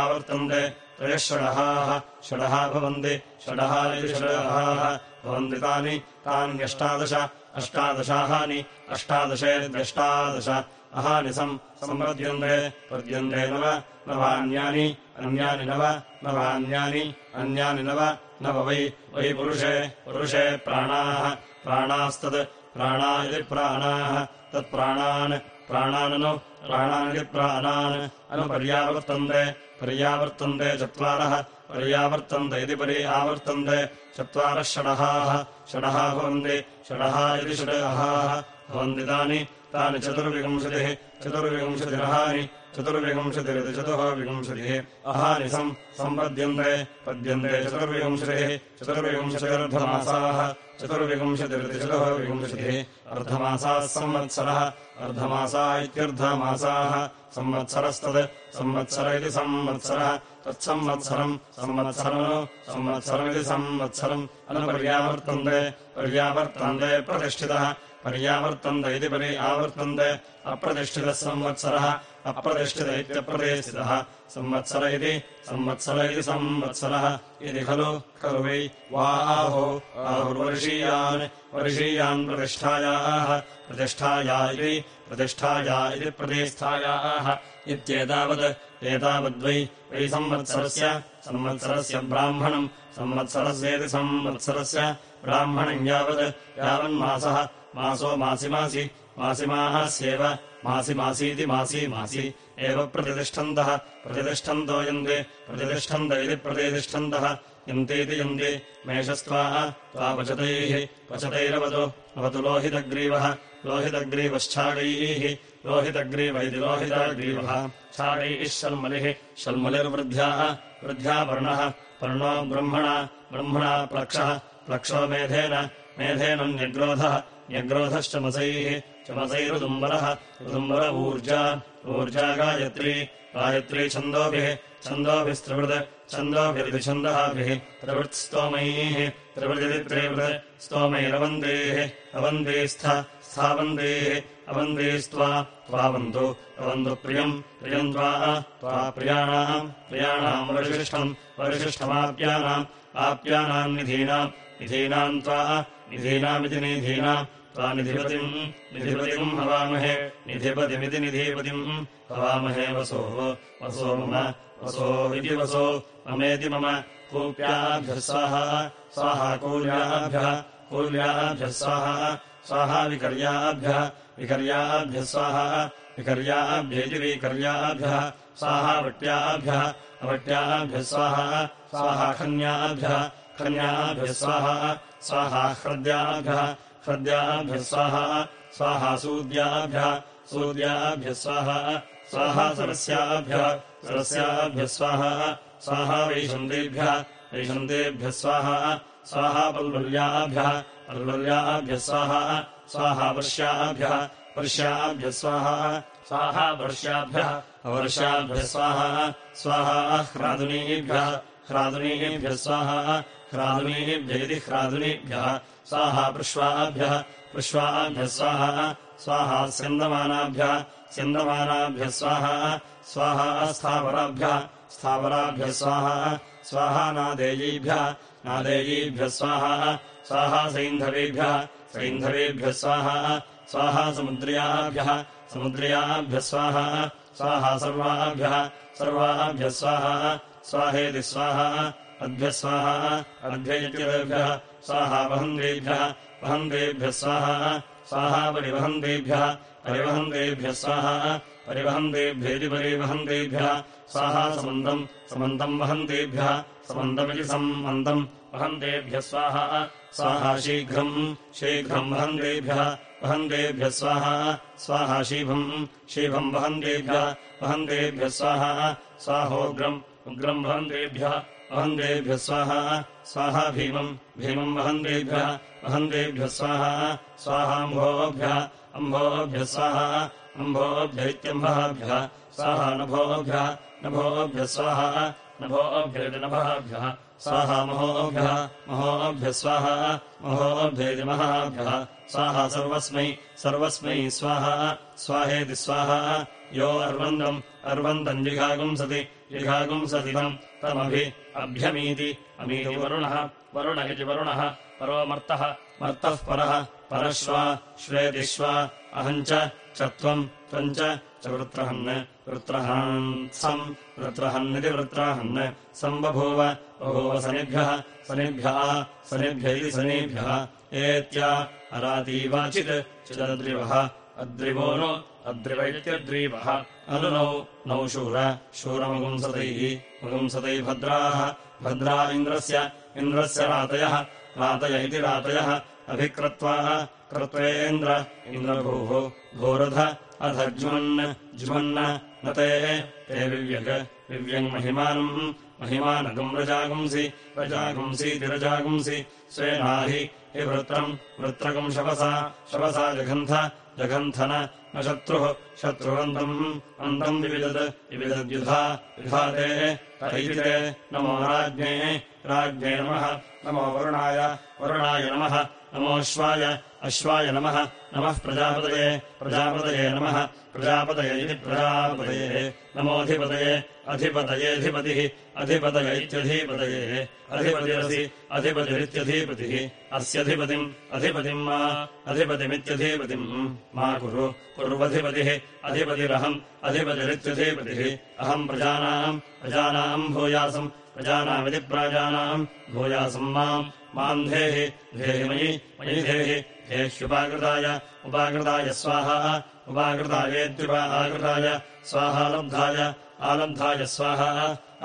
आवर्तन्ते त्रयः षडहाः षडः भवन्ति षडः इति षडहाः भवन्ति तानि तान्यष्टादश अष्टादशाहानि अष्टादशेत्यष्टादश अहानि सम् सम्पद्यन्ते पद्यन्ते नव नवान्यानि अन्यानि नव नवान्यानि अन्यानि नव नव वै वै पुरुषे पुरुषे प्राणाः प्राणास्तत् प्राणा इति प्राणाः तत्प्राणान् प्राणाननु प्राणानिति प्राणान्। अनुपर्यावर्तन्ते पर्यावर्तन्ते चत्वारः पर्यावर्तन्त इति परि आवर्तन्ते चत्वारः षडहाः षडः भवन्ति षडः इति षडहाः भवन्ति तानि तानि चतुर्विंशतिः चतुर्विंशतिरहानि चतुर्विंशतिरिति चतुर्विंशतिः अहानि सम् सम्पद्यन्ते पद्यन्ते चतुर्विंशतिः चतुर्विंशतिरर्धमासाः चतुर्विंशतिरिति चतुर्विंशतिः अर्धमासाः संवत्सरः अर्धमासा इत्यर्धमासाः संवत्सरस्तत् संवत्सर इति संवत्सरः तत्संवत्सरम् संवत्सरमिति संवत्सरम्। अनुपर्यावर्तन्ते पर्यावर्तन्ते प्रतिष्ठितः पर्यावर्तन्त इति परि आवर्तन्ते। अप्रतिष्ठितः संवत्सरः। अप्रतिष्ठित इत्यप्रतिष्ठितः संवत्सर इति संवत्सर इति संवत्सरः। इति खलु खलु वै वा आहो। आहुर्वर्षीयान् वर्षीयान्। प्रतिष्ठायाः। प्रतिष्ठाया इति प्रतिष्ठाया इति प्रतिष्ठायाः इत्येतावत् एतावद्वै वै संवत्सरस्य। संवत्सरस्य ब्राह्मणम्। संवत्सरस्येति संवत्सरस्य ब्राह्मणम् यावत् यावन्मासः मासो मासि मासि मासिमाहास्येव मासि मासीति मासी मासि एव प्रतिष्ठन्तः प्रतिष्ठन्तो यन्ति प्रतिष्ठन्त इति प्रतिष्ठन्तः यन्तीति यन्ति मेषस्त्वा त्वा वचतैः वचतैरवतु अवतु लोहितग्रीवः लोहितग्रीवश्चाडैः लोहितग्रीव इति लोहितग्रीवः छाडैः शल्मलिः शल्मलिर्वृद्ध्याः वृद्ध्या पर्णः पर्णो ब्रह्मणा ब्रह्मणा प्लक्षः प्लक्षो मेधेन मेधेन न्यग्रोधः न्यग्रोधश्चमसैः चमसैरुदुम्बरः ऋदुम्बर ऊर्जा ऊर्जा गायत्री गायत्री छन्दोभिः छन्दोभिस्त्रिवृत् छन्दोभिरिति छन्दःभिः त्रिवृत्स्तोमैः त्रिवृदिति त्रिवृत् स्तोमैरवन्देः अवन्देस्थ स्थावन्देः अवन्देस्त्वा त्वावन्तु अवन्तु प्रियम् प्रियम् त्वा त्वा प्रियाणाम् प्रियाणाम् वरिशिष्ठम् वरिशिष्ठमाप्यानाम् आप्यानाम् निधीनाम् निधीनाम् त्वा निधीनामिति निधीनाम् त्वा निधिपतिम् निधिपतिम् हवामहे, निधिपतिमिति निधिपतिम्। हवामहे वसो वसो मम, वसो इति वसो, ममेति मम। कूप्याभ्यः स्वाहा स्वाहा कूल्याभ्यः कूल्याभ्यः स्वाहा स्वाहा विकर्याभ्यः विकर्याभ्यः स्वाहा, विकर्याभ्येति विकर्याभ्यः, स्वाहा वट्याभ्यः अवट्याभ्यः स्वाहा स्वाहा खन्याभ्यः खन्याभ्यः स्वाहा स्वाहा ह्रद्याभ्यः ह्रद्याभ्यः स्वाहा स्वाहा सूद्याभ्यः सूद्याभ्यः स्वाहा स्वाहा सरस्याभ्यः सरस्याभ्यः स्वाहा स्वाहा वैशन्तेभ्यः वैशन्तेभ्यः स्वाहा स्वाहा पल्वल्याभ्यः पल्वल्याभ्यः स्वाहा स्वाहा वर्ष्याभ्यः वर्ष्याभ्यः स्वाहा स्वाहा वर्ष्याभ्यः अवर्ष्याभ्यः स्वाहा स्वाहा ह्रादुनीभ्यः ह्रादुनीभ्यः स्वाहा ह्रादुनीभ्य इति ह्रादुनीभ्यः। स्वाहा पृष्वाभ्यः पृष्वाभ्यः स्वाहा स्वाहा स्यन्दमानाभ्यः स्यन्दमानाभ्यः स्वाहा स्वाहा स्थावराभ्यः स्थावराभ्यः स्वाहा स्वाहा नादेयीभ्यः नादेयीभ्यः स्वाहा स्वाहा सैन्धवेभ्यः सैन्धवेभ्यः स्वाहा स्वाहा समुद्र्याभ्यः समुद्र्याभ्यः स्वाहा स्वाहा सर्वाभ्यः सर्वाभ्यः स्वाहा, स्वाहेति स्वाहा अद्भ्यः स्वाहा अद्भ्येभ्यः स्वाहा वहन्तेभ्यः वहन्तेभ्यः स्वाहा स्वाहा परिवहन्तेभ्यः परिवहन्तेभ्यः स्वाहा परिवहन्तेभ्येति परिवहन्तेभ्यः स्वाहा समन्तम् समन्तम् वहन्तेभ्यः समन्तमिति सम्मन्तम् वहन्तेभ्यः स्वाहा स्वाहा शीघ्रम् शीघ्रम् वहन्तेभ्यः वहन्तेभ्यः स्वाहा स्वाहा शीभम् शीभम् वहन्तेभ्यः वहन्तेभ्यः स्वाहा स्वाहोग्रम् उग्रम् वहन्तेभ्यः वहन्तेभ्यः स्वाहा स्वाहा भीमम् भीमम् वहन्तेभ्यः वहन्तेभ्यः स्वाहा स्वाहाम्भोभ्यः अम्भोभ्यः स्वाहा अम्भोभ्य इत्यम्भःभ्यः स्वाहा नभोभ्यः नभोभ्यः स्वाहा नभोभ्येति नभःभ्यः स्वाहा महोभ्यः महोभ्यः स्वाहा महोभ्येति महाभ्यः स्वाहा सर्वस्मै सर्वस्मै स्वाहा स्वाहेति स्वाहा यो अर्वन्दम् अर्वन्दम् जिघागुंसति जिघागुंसतितम् तमभि अभ्यमीति अमीति वरुणः वरुण इति वरुणः परो मर्तः परः परश्वा श्वेतिश्वा अहम् च त्वम् त्वम् च वृत्रहन् वृत्रहान्सम् वृत्रहन्निति वृत्राहन् सम्बभूव बभूव सनिभ्यः सनिभ्यः सनिभ्य सनेभ्यः एत्या अरातीवाचित् चिदद्रिवः अद्रिवो नो अद्रिवैत्यद्रीवः अनुनौ नौ शूर शूरमगुंसतैः मगुंसतैः भद्राः भद्रा। इन्द्रस्य इन्द्रस्य रातयः। रातय इति रातयः। अभिक्रत्वा कृत्वेन्द्र इन्द्रभूः। भूरध अथ ज्वन् न ते ते विव्यग् विव्यङ्महिमानम् महिमानगम् रजागुंसि रजागुंसीति रजागुंसि स्वेनाहि हि वृत्रम् वृत्रकम् शवसा। शवसा जघन्थ जघन्थन न शत्रुः शत्रुवन्तम् अन्तम् विविदत् विविदद्युधा विधाते तैते नमो राज्ञे राज्ञे नमः नमो वरुणाय वरुणाय नमः नमोऽश्वाय अश्वाय नमः। नमः प्रजापतये। प्रजापतये नमः। प्रजापतय इति प्रजापतये। नमोऽधिपतये। अधिपतयेऽधिपतिः। अधिपतय इत्यधिपतये। अधिपतिरसि। अधिपतिरित्यधिपतिः। अस्यधिपतिम्। अधिपतिम् मा। अधिपतिमित्यधिपतिम्। मा कुरु। कुर्वधिपतिः। अधिपतिरहम्। अधिपतिरित्यधिपतिः। अहम् प्रजानाम्। प्रजानाम् भूयासम्। प्रजानामिति प्राजानाम्। भूयासम् माम्। माम् धेहि। धेहि मयि। मयि धेहि धेह्युपाकृताय उपाकृताय स्वाहा उपाकृतायेत्युपाकृताय स्वाहालब्धाय आलब्धाय स्वाहा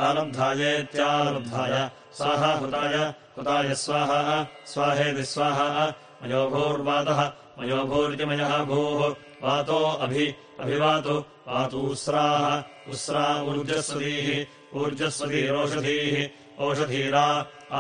आलब्धायेत्यालब्धाय स्वाहा हुताय हुताय स्वाहा स्वाहेति स्वाहा मयोभूर्वातः मयोभूरिति मयः भूः वातो अभि अभिवातु वातूस्राः उस्रा ऊर्जस्वतीः ऊर्जस्वतीरोषधीः ओषधीरा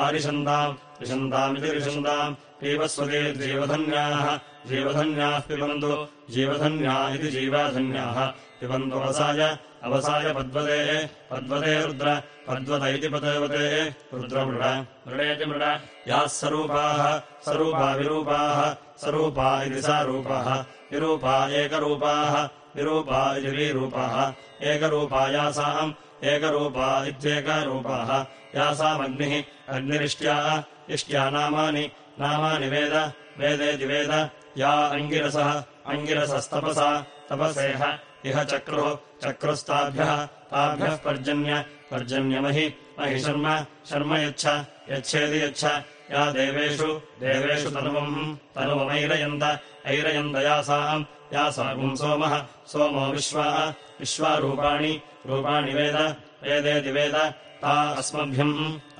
आरिषन्ताम् रिषन्तामिति रिषन्ताम् पीवस्वतीर्जीवधन्याः जीवधन्याः। पिबन्तु। जीवधन्या इति जीवाधन्याः। पिबन्तु अवसाय अवसाय पद्वते। पद्वते रुद्र पद्वत इति पदवते रुद्रमृड मृडेति मृड। याः स्वरूपाः स्वरूपा विरूपाः। स्वरूपा इति सा रूपाः। विरूपा एकरूपाः। विरूपा इति विरूपाः। एकरूपा यासाम्। एकरूपा इत्येकरूपाः यासामग्निः अग्निरिष्ट्या। इष्ट्या नामानि नामानि वेद वेदेति वेद या अङ्गिरसः अङ्गिरसस्तपसा तपसेह इह चक्रुः चक्रुस्ताभ्यः ताभ्यः पर्जन्य पर्जन्यमहि महि शर्म शर्म यच्छ यच्छेदि यच्छ या देवेषु देवेषु तनुवम् तनुवमैरयन्त ऐरयन्त यासाम् यासागुम् सोमः सोमो विश्वाः विश्वारूपाणि रूपाणि वेद वेदेति वेद ता अस्मभ्यम्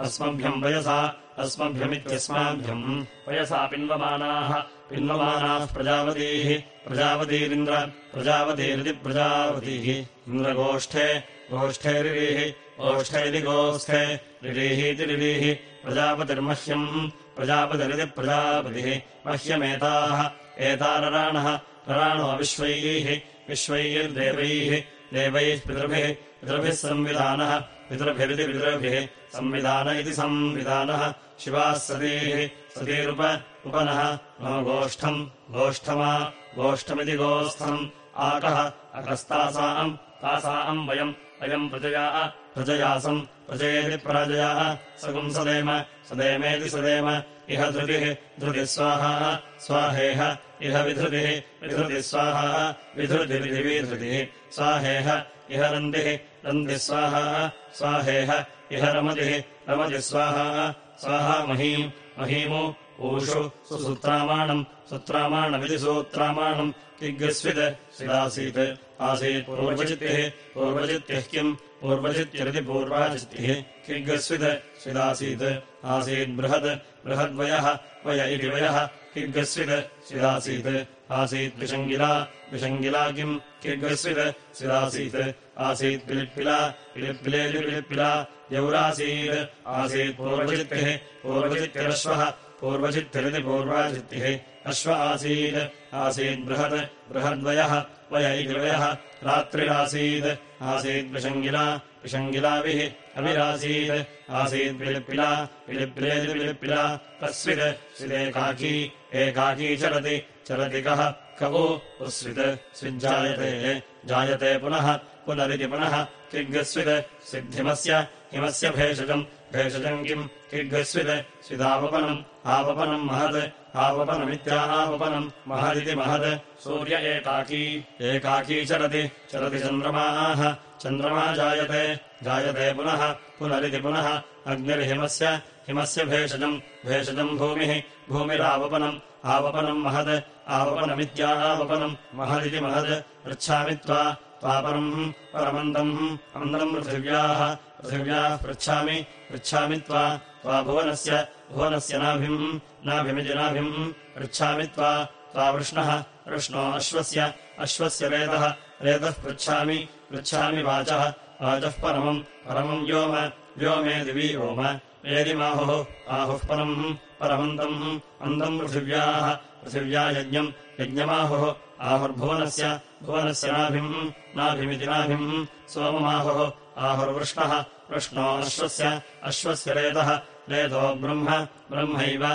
अस्मभ्यम् वयसा अस्मभ्यमित्यस्माभ्यम्। वयसा पिन्वमानाः। पिन्वमानाः प्रजापतीः। प्रजापतीरिन्द्र। प्रजापतीरिति प्रजापतीः। इन्द्रगोष्ठे। गोष्ठे रिरीः गोष्ठेति गोष्ठे रिरीहीति रिरीः। प्रजापतिर्मह्यम्। प्रजापतिरिति प्रजापतिः। मह्यमेताः। एतारराणः। रराणो विश्वैः। विश्वैर्देवैः। देवैः पितृभिः। पितृभिः संविधानः पितृभिरिति पितृभिः संविधान इति संविधानः। शिवाः सतीः। सतीरुप उपनः। नो गोष्ठम् गोष्ठमा। गोष्ठमिति गोस्थम्। आकः। अकस्तासाम्। तासाम् वयम्। अयम् प्रजया। प्रजयासम्। प्रजयेति प्राजयाः। सदेम। सदेमेति सदेम। इह धृतिः। धृतिः स्वाहा। स्वाहेह। इह विधृतिः। विधृतिः स्वाहा। विधृतिरिति विधृतिः। स्वाहेह। इह रन्तिः रन्तिः स्वाहा। स्वाहेह। इह रमतिः। रमतिः स्वाहा। स्वाहा महीम्। महीमु। ऊषु। सुसूत्रामाणम्। सुत्रामाणमिति सूत्रामाणम्। किग्स्वित् स्विदासीत् आसीत्। पूर्वचित्तिः। पूर्वचित्तिः किम्? पूर्वचित्तिरिति पूर्वाचित्तिः। किग्स्वित् स्विदासीत् आसीत् बृहद् बृहद्वयः वय इति वयः किग्स्वित् स्विदासीत्। आसीत् विषङ्गिला विषङ्गिला किम्? किग्स्वित् स्विदासीत्। आसीत् पिलिप्पिला पिलिप्पिलेति पिलिप्पिला यौरासीत्। आसीत् पूर्वचित्तिः पूर्वचित्तिरश्वः पूर्वचित्तिरिति पूर्वाचित्तिः अश्व आसीत् आसीद्बृहत् बृहद्वयः वय इति वयः। रात्रिरासीत् आसीद्विषङ्गिला विषङ्गिलाभिः अविरासीत्, आसीत् विलिप्पिला विलिप्लेति विलिप्पिला तस्वित् स्विदेकाकी एकाकी चलति चलति कः, कवो उस्वित् स्विज्जायते, जायते पुनः, पुनरिति पुनः किग्स्वित् स्विद्धिमस्य हिमस्य भेषजम् भेषजम् किम् किग्स्वित् स्विदावपनम्, आवपनम् महत् आवपनमित्यावपनम् महदिति महत् सूर्य एकाकी एकाकी चलति चलति चन्द्रमाः चन्द्रमा जायते जायते पुनः पुनरिति पुनः अग्निर्हिमस्य हिमस्य भेषजम् भेषजम् भूमिः भूमिरावपनम् आवपनम् महत् आवपनमित्यावपनम् महदिति महत् पृच्छामि त्वा त्वापरम् परमन्दम् अन्दम् पृथिव्याः पृथिव्याः पृच्छामि पृच्छामि त्वा त्वा भुवनस्य भुवनस्य नाभिम् नाभिमिति नाभिम् पृच्छामि त्वा त्वा वृष्णः वृष्णो अश्वस्य अश्वस्य रेतः रेतः पृच्छामि पृच्छामि वाचः वाचः परमम् परमम् व्योम व्योमे दिवि ओम वेदिमाहुः आहुः परम् परमन्तम् अन्दम् पृथिव्याः पृथिव्या यज्ञम् यज्ञमाहुः आहुर्भुवनस्य भुवनस्य नाभिम् नाभिमिति नाभिम् सोममाहुः आहुर्वृष्णः वृष्णो अश्वस्य अश्वस्य रेतः रेतो ब्रह्म ब्रह्मैव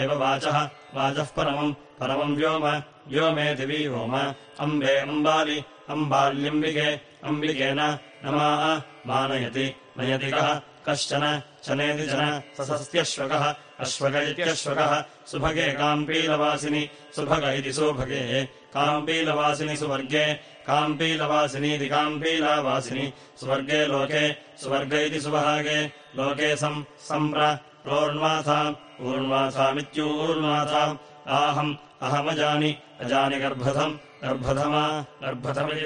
एव वाचः वाचः परमम् परमम् व्योम व्योमे दिवि ओम अम्बे अम्बालि अम्बाल्यम्बिके अम्बिकेन नमाः मानयति। नयति कः? कश्चन। चनेति च ससस्त्यश्वकः। अश्वक इत्यश्वकः। सुभगे काम्पीलवासिनि। सुभग इति सुभगे। काम्पीलवासिनि सुवर्गे। काम्पीलवासिनीति काम्पीलावासिनि। सुवर्गे लोके। सुवर्ग इति सुभागे। लोके सम् सम्प्र प्रोर्ण्वाथाम् ऊर्ण्वाथामित्यूर्ण्वाथाम्। आहम्। अहमजानि। अजानि गर्भथम्। गर्भधमा गर्भथमिति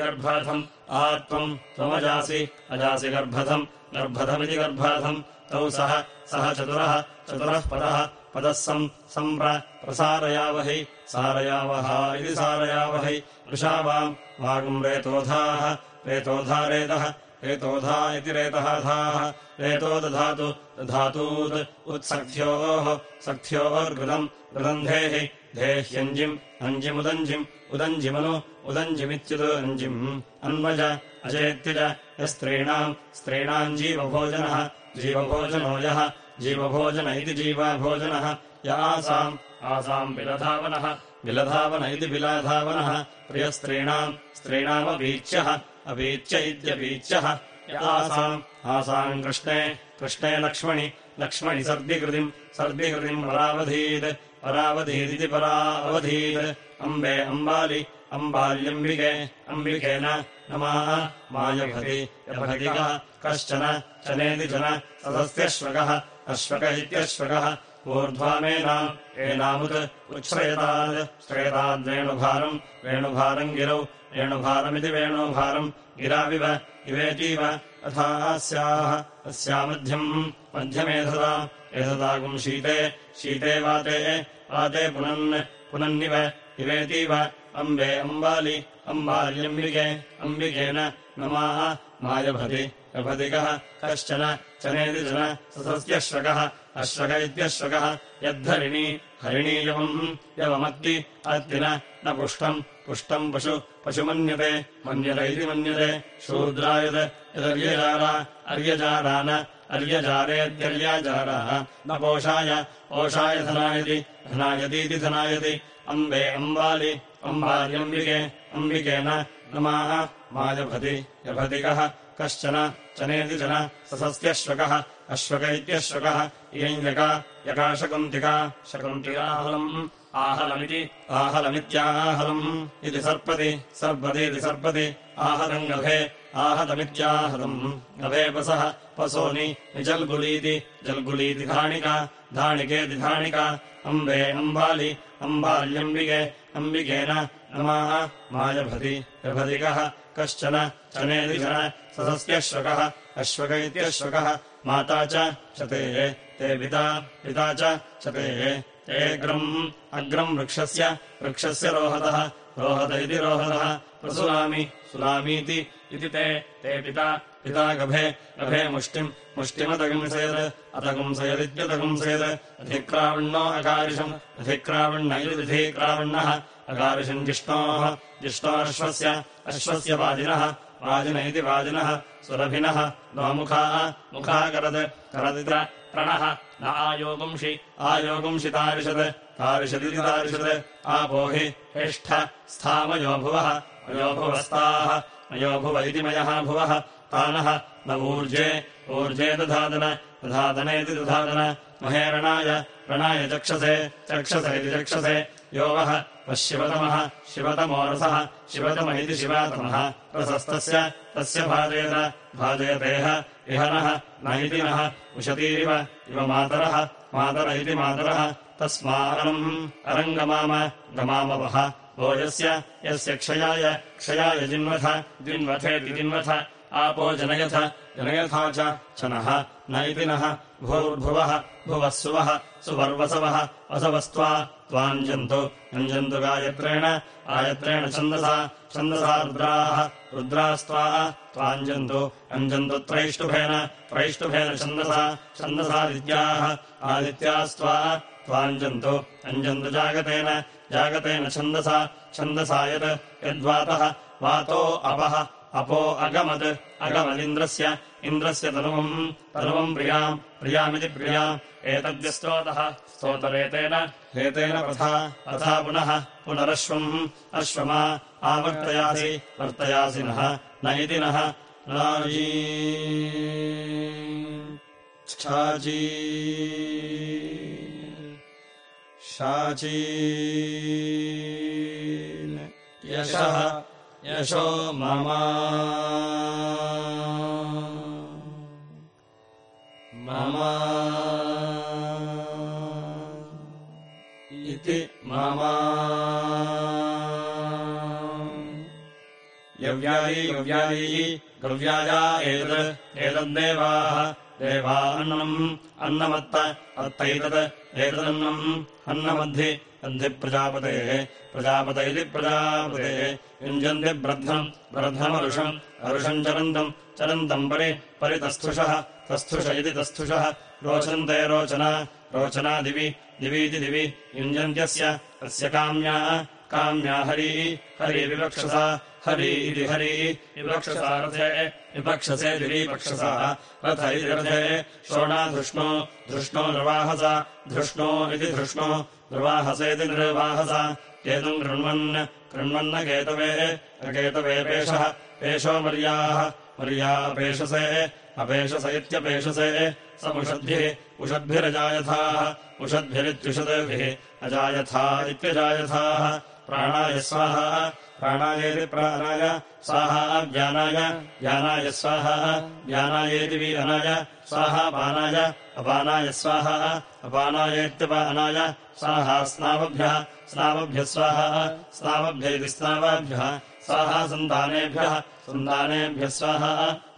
गर्भाथम् आत्वम् त्वमजासि अजासि गर्भथम् गर्भथमिति गर्भाथम् तौ सः सः चतुरः चतुरः पदः पदः सम् सम्प्र प्रसारयावहै सारयावः इति सारयावहै वृषावाम् वागुम् रेतोधाः रेतोधा रेतः रेतोधा इति रेतहाधाः रेतो दधातु दधातूत् उत्सख्योः सख्योर्घृतम् घृतन्धेः धेह्यञ्जिम् अञ्जिमुदञ्जिम् उदञ्जिमनु उदञ्जिमित्युदञ्जिम् अन्वज अजेत्यज यस्त्रीणाम् स्त्रीणाम् जीवभोजनः जीवभोजनो यः जीवभोजन इति जीवाभोजनः य आसाम् बिलधावनः बिलधावन इति बिलाधावनः प्रियस्त्रीणाम् स्त्रीणामपीच्यः अपीच्य इत्यपीच्यः य आसाम् आसाम् कृष्णे कृष्णे लक्ष्मणि लक्ष्मणि सर्दिकृतिम् सर्दिकृतिम् परावधीत् परावधीदिति परावधीत् अम्बे अम्बालि अम्बाल्यम्बिके अम्बिकेन कश्चन चनेति जन सदस्त्यश्वकः अश्वक इत्यश्वकः ऊर्ध्वामेनाम् एनामुत् उच्छ्रयतात् श्रयताद्वेणुभारम् वेणुभारम् गिरौ वेणुभारमिति वेणुभारम् गिराविव इवेतीव तथा स्याः अस्यामध्यम् मध्यमेधताम् एधताकुम् शीते शीते वाते वाते पुनन् पुनन्निव इवेतीव अम्बे अम्बालि अम्बाल्यम्बिके अम्बिकेन नमाः। मायभति यभतिकः कश्चन चनेति जन ससस्त्यश्वकः अश्वक इत्यश्वकः यद्धरिणी हरिणीयवम् यवमत्ति अत्ति न पुष्टम्। पुष्टम् पशु पशुमन्यते मन्यत इति मन्यते। शूद्रायत् यदर्यजारा अर्यजारेत्यर्याजाराः। न पोषाय ओषाय धनायति धनायतीति धनायति। अम्बे अम्बालि अम्बाल्यम्बिके अम्बिकेन नमाः। मायभति यभतिकः कश्चन, चनेति जन, ससस्त्यश्वकः। अश्वक इत्यश्वकः इयम् यका यका शकुन्तिका शकुन्तिकाहलम् आहलमिति, आहलमित्याहलम्। इति सर्पति सर्पतीति सर्पति आहलम् गभे आहतमित्याहलम् गभेपसः पसोनि, निजल्गुलीति, जल्गुलीति धाणिका, धाणिकेति धाणिका। अम्बे अम्बालि, अम्बाल्यम्बिके अम्बिकेन नमाः। मायभति यभतिकः कश्चन जन ससस्त्यश्वकः अश्वक इत्यश्वकः। माता च शते। ते पिता पिता च शते। ते अग्रम् अग्रम् वृक्षस्य वृक्षस्य रोहतः। रोहत इति रोहतः। प्रसुरामि सुरामीति इति ते। ते पिता पिता गभे गभे मुष्टिम् मुष्टिमतगुंसयत् अतगुंसयदित्यतगुंसयत् अधिक्रावण्णो अकारिषम् अधिक्रावण्ण अधिक्रावण्णः अकारिषम् जिष्णोः जिष्णोऽश्वस्य अश्वस्य वाजिनः वाजिन इति वाजिनः सुरभिनः नोमुखाः मुखाकरत् करदित प्रणः न आयोगुंषि आयोगुंषि तारिषत् तारिषदिति तारिषत्। आपोहि हेष्ठ स्थामयो भुवः अयोभुवस्ताः अयोभुव इति मयः भुवः न ऊर्जे ऊर्जे दधादन दधादनेति दधादन महेरणाय रणाय चक्षसे चक्षस इति चक्षसे यो वः वः शिवतमः शिवतमो इति शिवातमः रसस्तस्य तस्य भाजयत भाजयतेह इह नः न इति नः उशतीरिव इव मातरः मातर इति मातरः तस्मारम् अरङ्गमाम गमामवः वो यस्य यस्य क्षयाय क्षयाय जिन्वथ जिन्वथेति जिन्वथ आपो जनयथ, जनयथा च। नः न इति नः भूर्भुवः भुवः सुवः सुवर्वसवः वसवस्त्वा त्वाञ्जन्तु अञ्जन्तु गायत्रेण, आयत्रेण छन्दसा छन्दसा रुद्राः, रुद्रास्त्वा त्वाञ्जन्तु अञ्जन्तु त्रैष्टुभेन त्रैष्टुभेन छन्दसा छन्दसादित्याः आदित्यास्त्वा त्वाञ्जन्तु अञ्जन्तु जागतेन जागतेन छन्दसा छन्दसा यत्, यद्वातः, वातो अपः अपो अगमत् अगमदिन्द्रस्य इन्द्रस्य तनुवम् तनुवम् प्रियाम् प्रियामिति प्रियाम् एतद्यस्तोतः स्तोतरेतेन एतेन तथा पुनः पुनरश्वम् अश्वमा आवर्तयासि वर्तयासि नः न इति नः शाची यशः यशो मम। मम। इति मम। यव्यायी यव्यायी गव्याया एतत् एतद्देवाः। देवा अन्नम् अन्नमत्त अत्तैतत् एतदन्नम् अन्नमद्धि अद्धि प्रजापतेः इति प्रजापतेः। युञ्जन्ति ब्रध्नम् ब्रध्नमरुषम् अरुषम् चरन्तम् चरन्तम् परि परितस्थुषः तस्थुष इति तस्थुषः। रोचन्ते रोचना रोचना दिवि दिवीति दिवि। युञ्जन्त्यस्य तस्य काम्या काम्या हरी हरिविवक्षसा हरि इति हरि। विवक्षसा रथे विपक्षसे दिवीपक्षसा रथ इति रथे। शोणाधृष्णो धृष्णो निर्वाहसा धृष्णो इति धृष्णो निर्वाहसेति निर्वाहसा केतुम् कृण्वन्। कृण्वन्न केतवे। अकेतवे पेशः पेशो मर्याः। मर्या अपेशसे अपेशस इत्यपेशसे समुषद्भिः। उषद्भिरजायथाः। उषद्भिरित्युषद्भिः। अजायथा इत्यजायथाः। प्राणाय स्वाहा प्राणायेति प्राणाय स्वाहा ज्ञानाय ज्ञानाय स्वाहा ज्ञानायेति वीरनाय स्वाहा पानाय अपानाय स्वाहा अपानायेत्यपानाय स्वाहा स्नावभ्यः स्नावभ्यः स्वाहा स्नावभ्य इति स्नावाभ्यः स्वाहा सन्तानेभ्यः सन्तानेभ्यः स्वाहा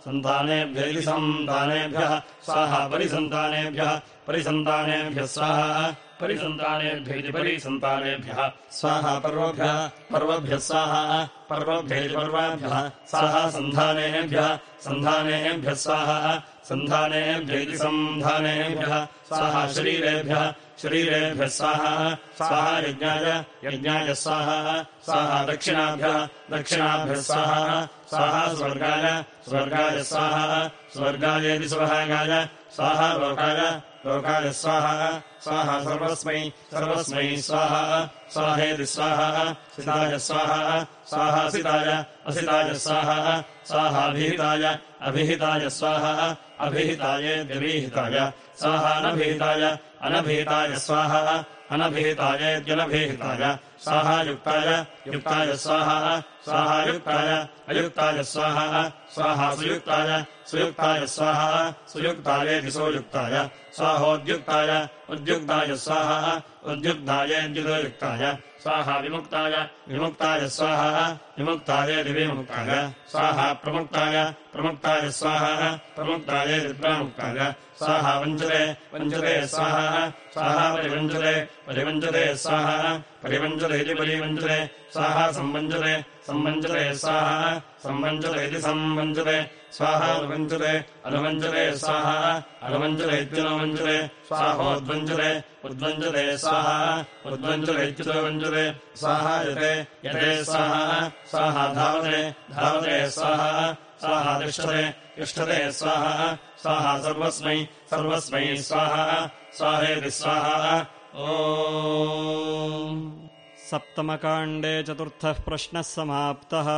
सन्तानेभ्य इति सन्तानेभ्यः स्वाहा परिसन्तानेभ्यः परिसन्तानेभ्यः स्वाहा परिसन्तानेभ्य इति परिसन्तानेभ्यः। स्वाहा पर्वभ्यः पर्वभ्यः स्वाहा पर्वभ्य इति पर्वाभ्यः। स्वाहा सन्धानेभ्यः सन्धानेभ्यः स्वाहा सन्धानेभ्य इति सन्धानेभ्यः। स्वाहा शरीरेभ्यः शरीरेभ्यः स्वाहा स्वाहा यज्ञाय यज्ञाय स्वाहा स्वाहा दक्षिणाभ्यः दक्षिणाभ्यः स्वाहा स्वाहा स्वर्गाय स्वर्गाय स्वाहा स्वर्गायेति स्वभागाय स्वाहा लोकाय लोकाय स्वाहा स्वाहा सर्वस्मै सर्वस्मै स्वाहा स्वाहेति स्वाहा सिताय स्वाहा स्वाहा सिताय असिताय स्वाहा स्वाहाभिहिताय अभिहिताय स्वाहा अभिहितायेत्यभिहिताय स्वाहानभिहिताय अनभिहिताय स्वाहा अनभिहितायेत्यनभिहिताय स्वाहायुक्ताय युक्ताय स्वाहा स्वाहायुक्ताय अयुक्ताय स्वाहा स्वाहा सुयुक्ताय सुयुक्ताय स्वाहा सोयुक्ताय स्वाहोद्युक्ताय उद्युक्ताय स्वाहा उद्युक्तायेद्युदयुक्ताय स्वाहा विमुक्ताय विमुक्ताय स्वाहा विमुक्तायेति विमुक्ताय स्वाहा प्रमुक्ताय प्रमुक्ताय स्वाहा प्रमुक्तायेति प्रामुक्ताय स्वाहा वञ्चते वञ्चते स्वाहा स्वाहा परिवञ्चते परिवञ्चते स्वाहा इति परिवञ्चते स्वाहा संवञ्चते संवञ्चते स्वाहा संवञ्चते इति संवञ्चते। स्वाहा अनुवञ्चते अनुवञ्चते स्वाहा। इत्यनुवञ्चते स्वाहोद्वञ्चते उद्वञ्चते स्वाहा। इत्युदवञ्चते स्वाहा यते यते स्वाहा। स्वाहा धावते धावते स्वाहा। स्वाहा तिष्ठते तिष्ठते स्वाहा। स्वाहा सर्वस्मै सर्वस्मै स्वाहा। स्वाहेति स्वाहा। ओ
सप्तमकाण्डे चतुर्थः प्रश्नः समाप्तः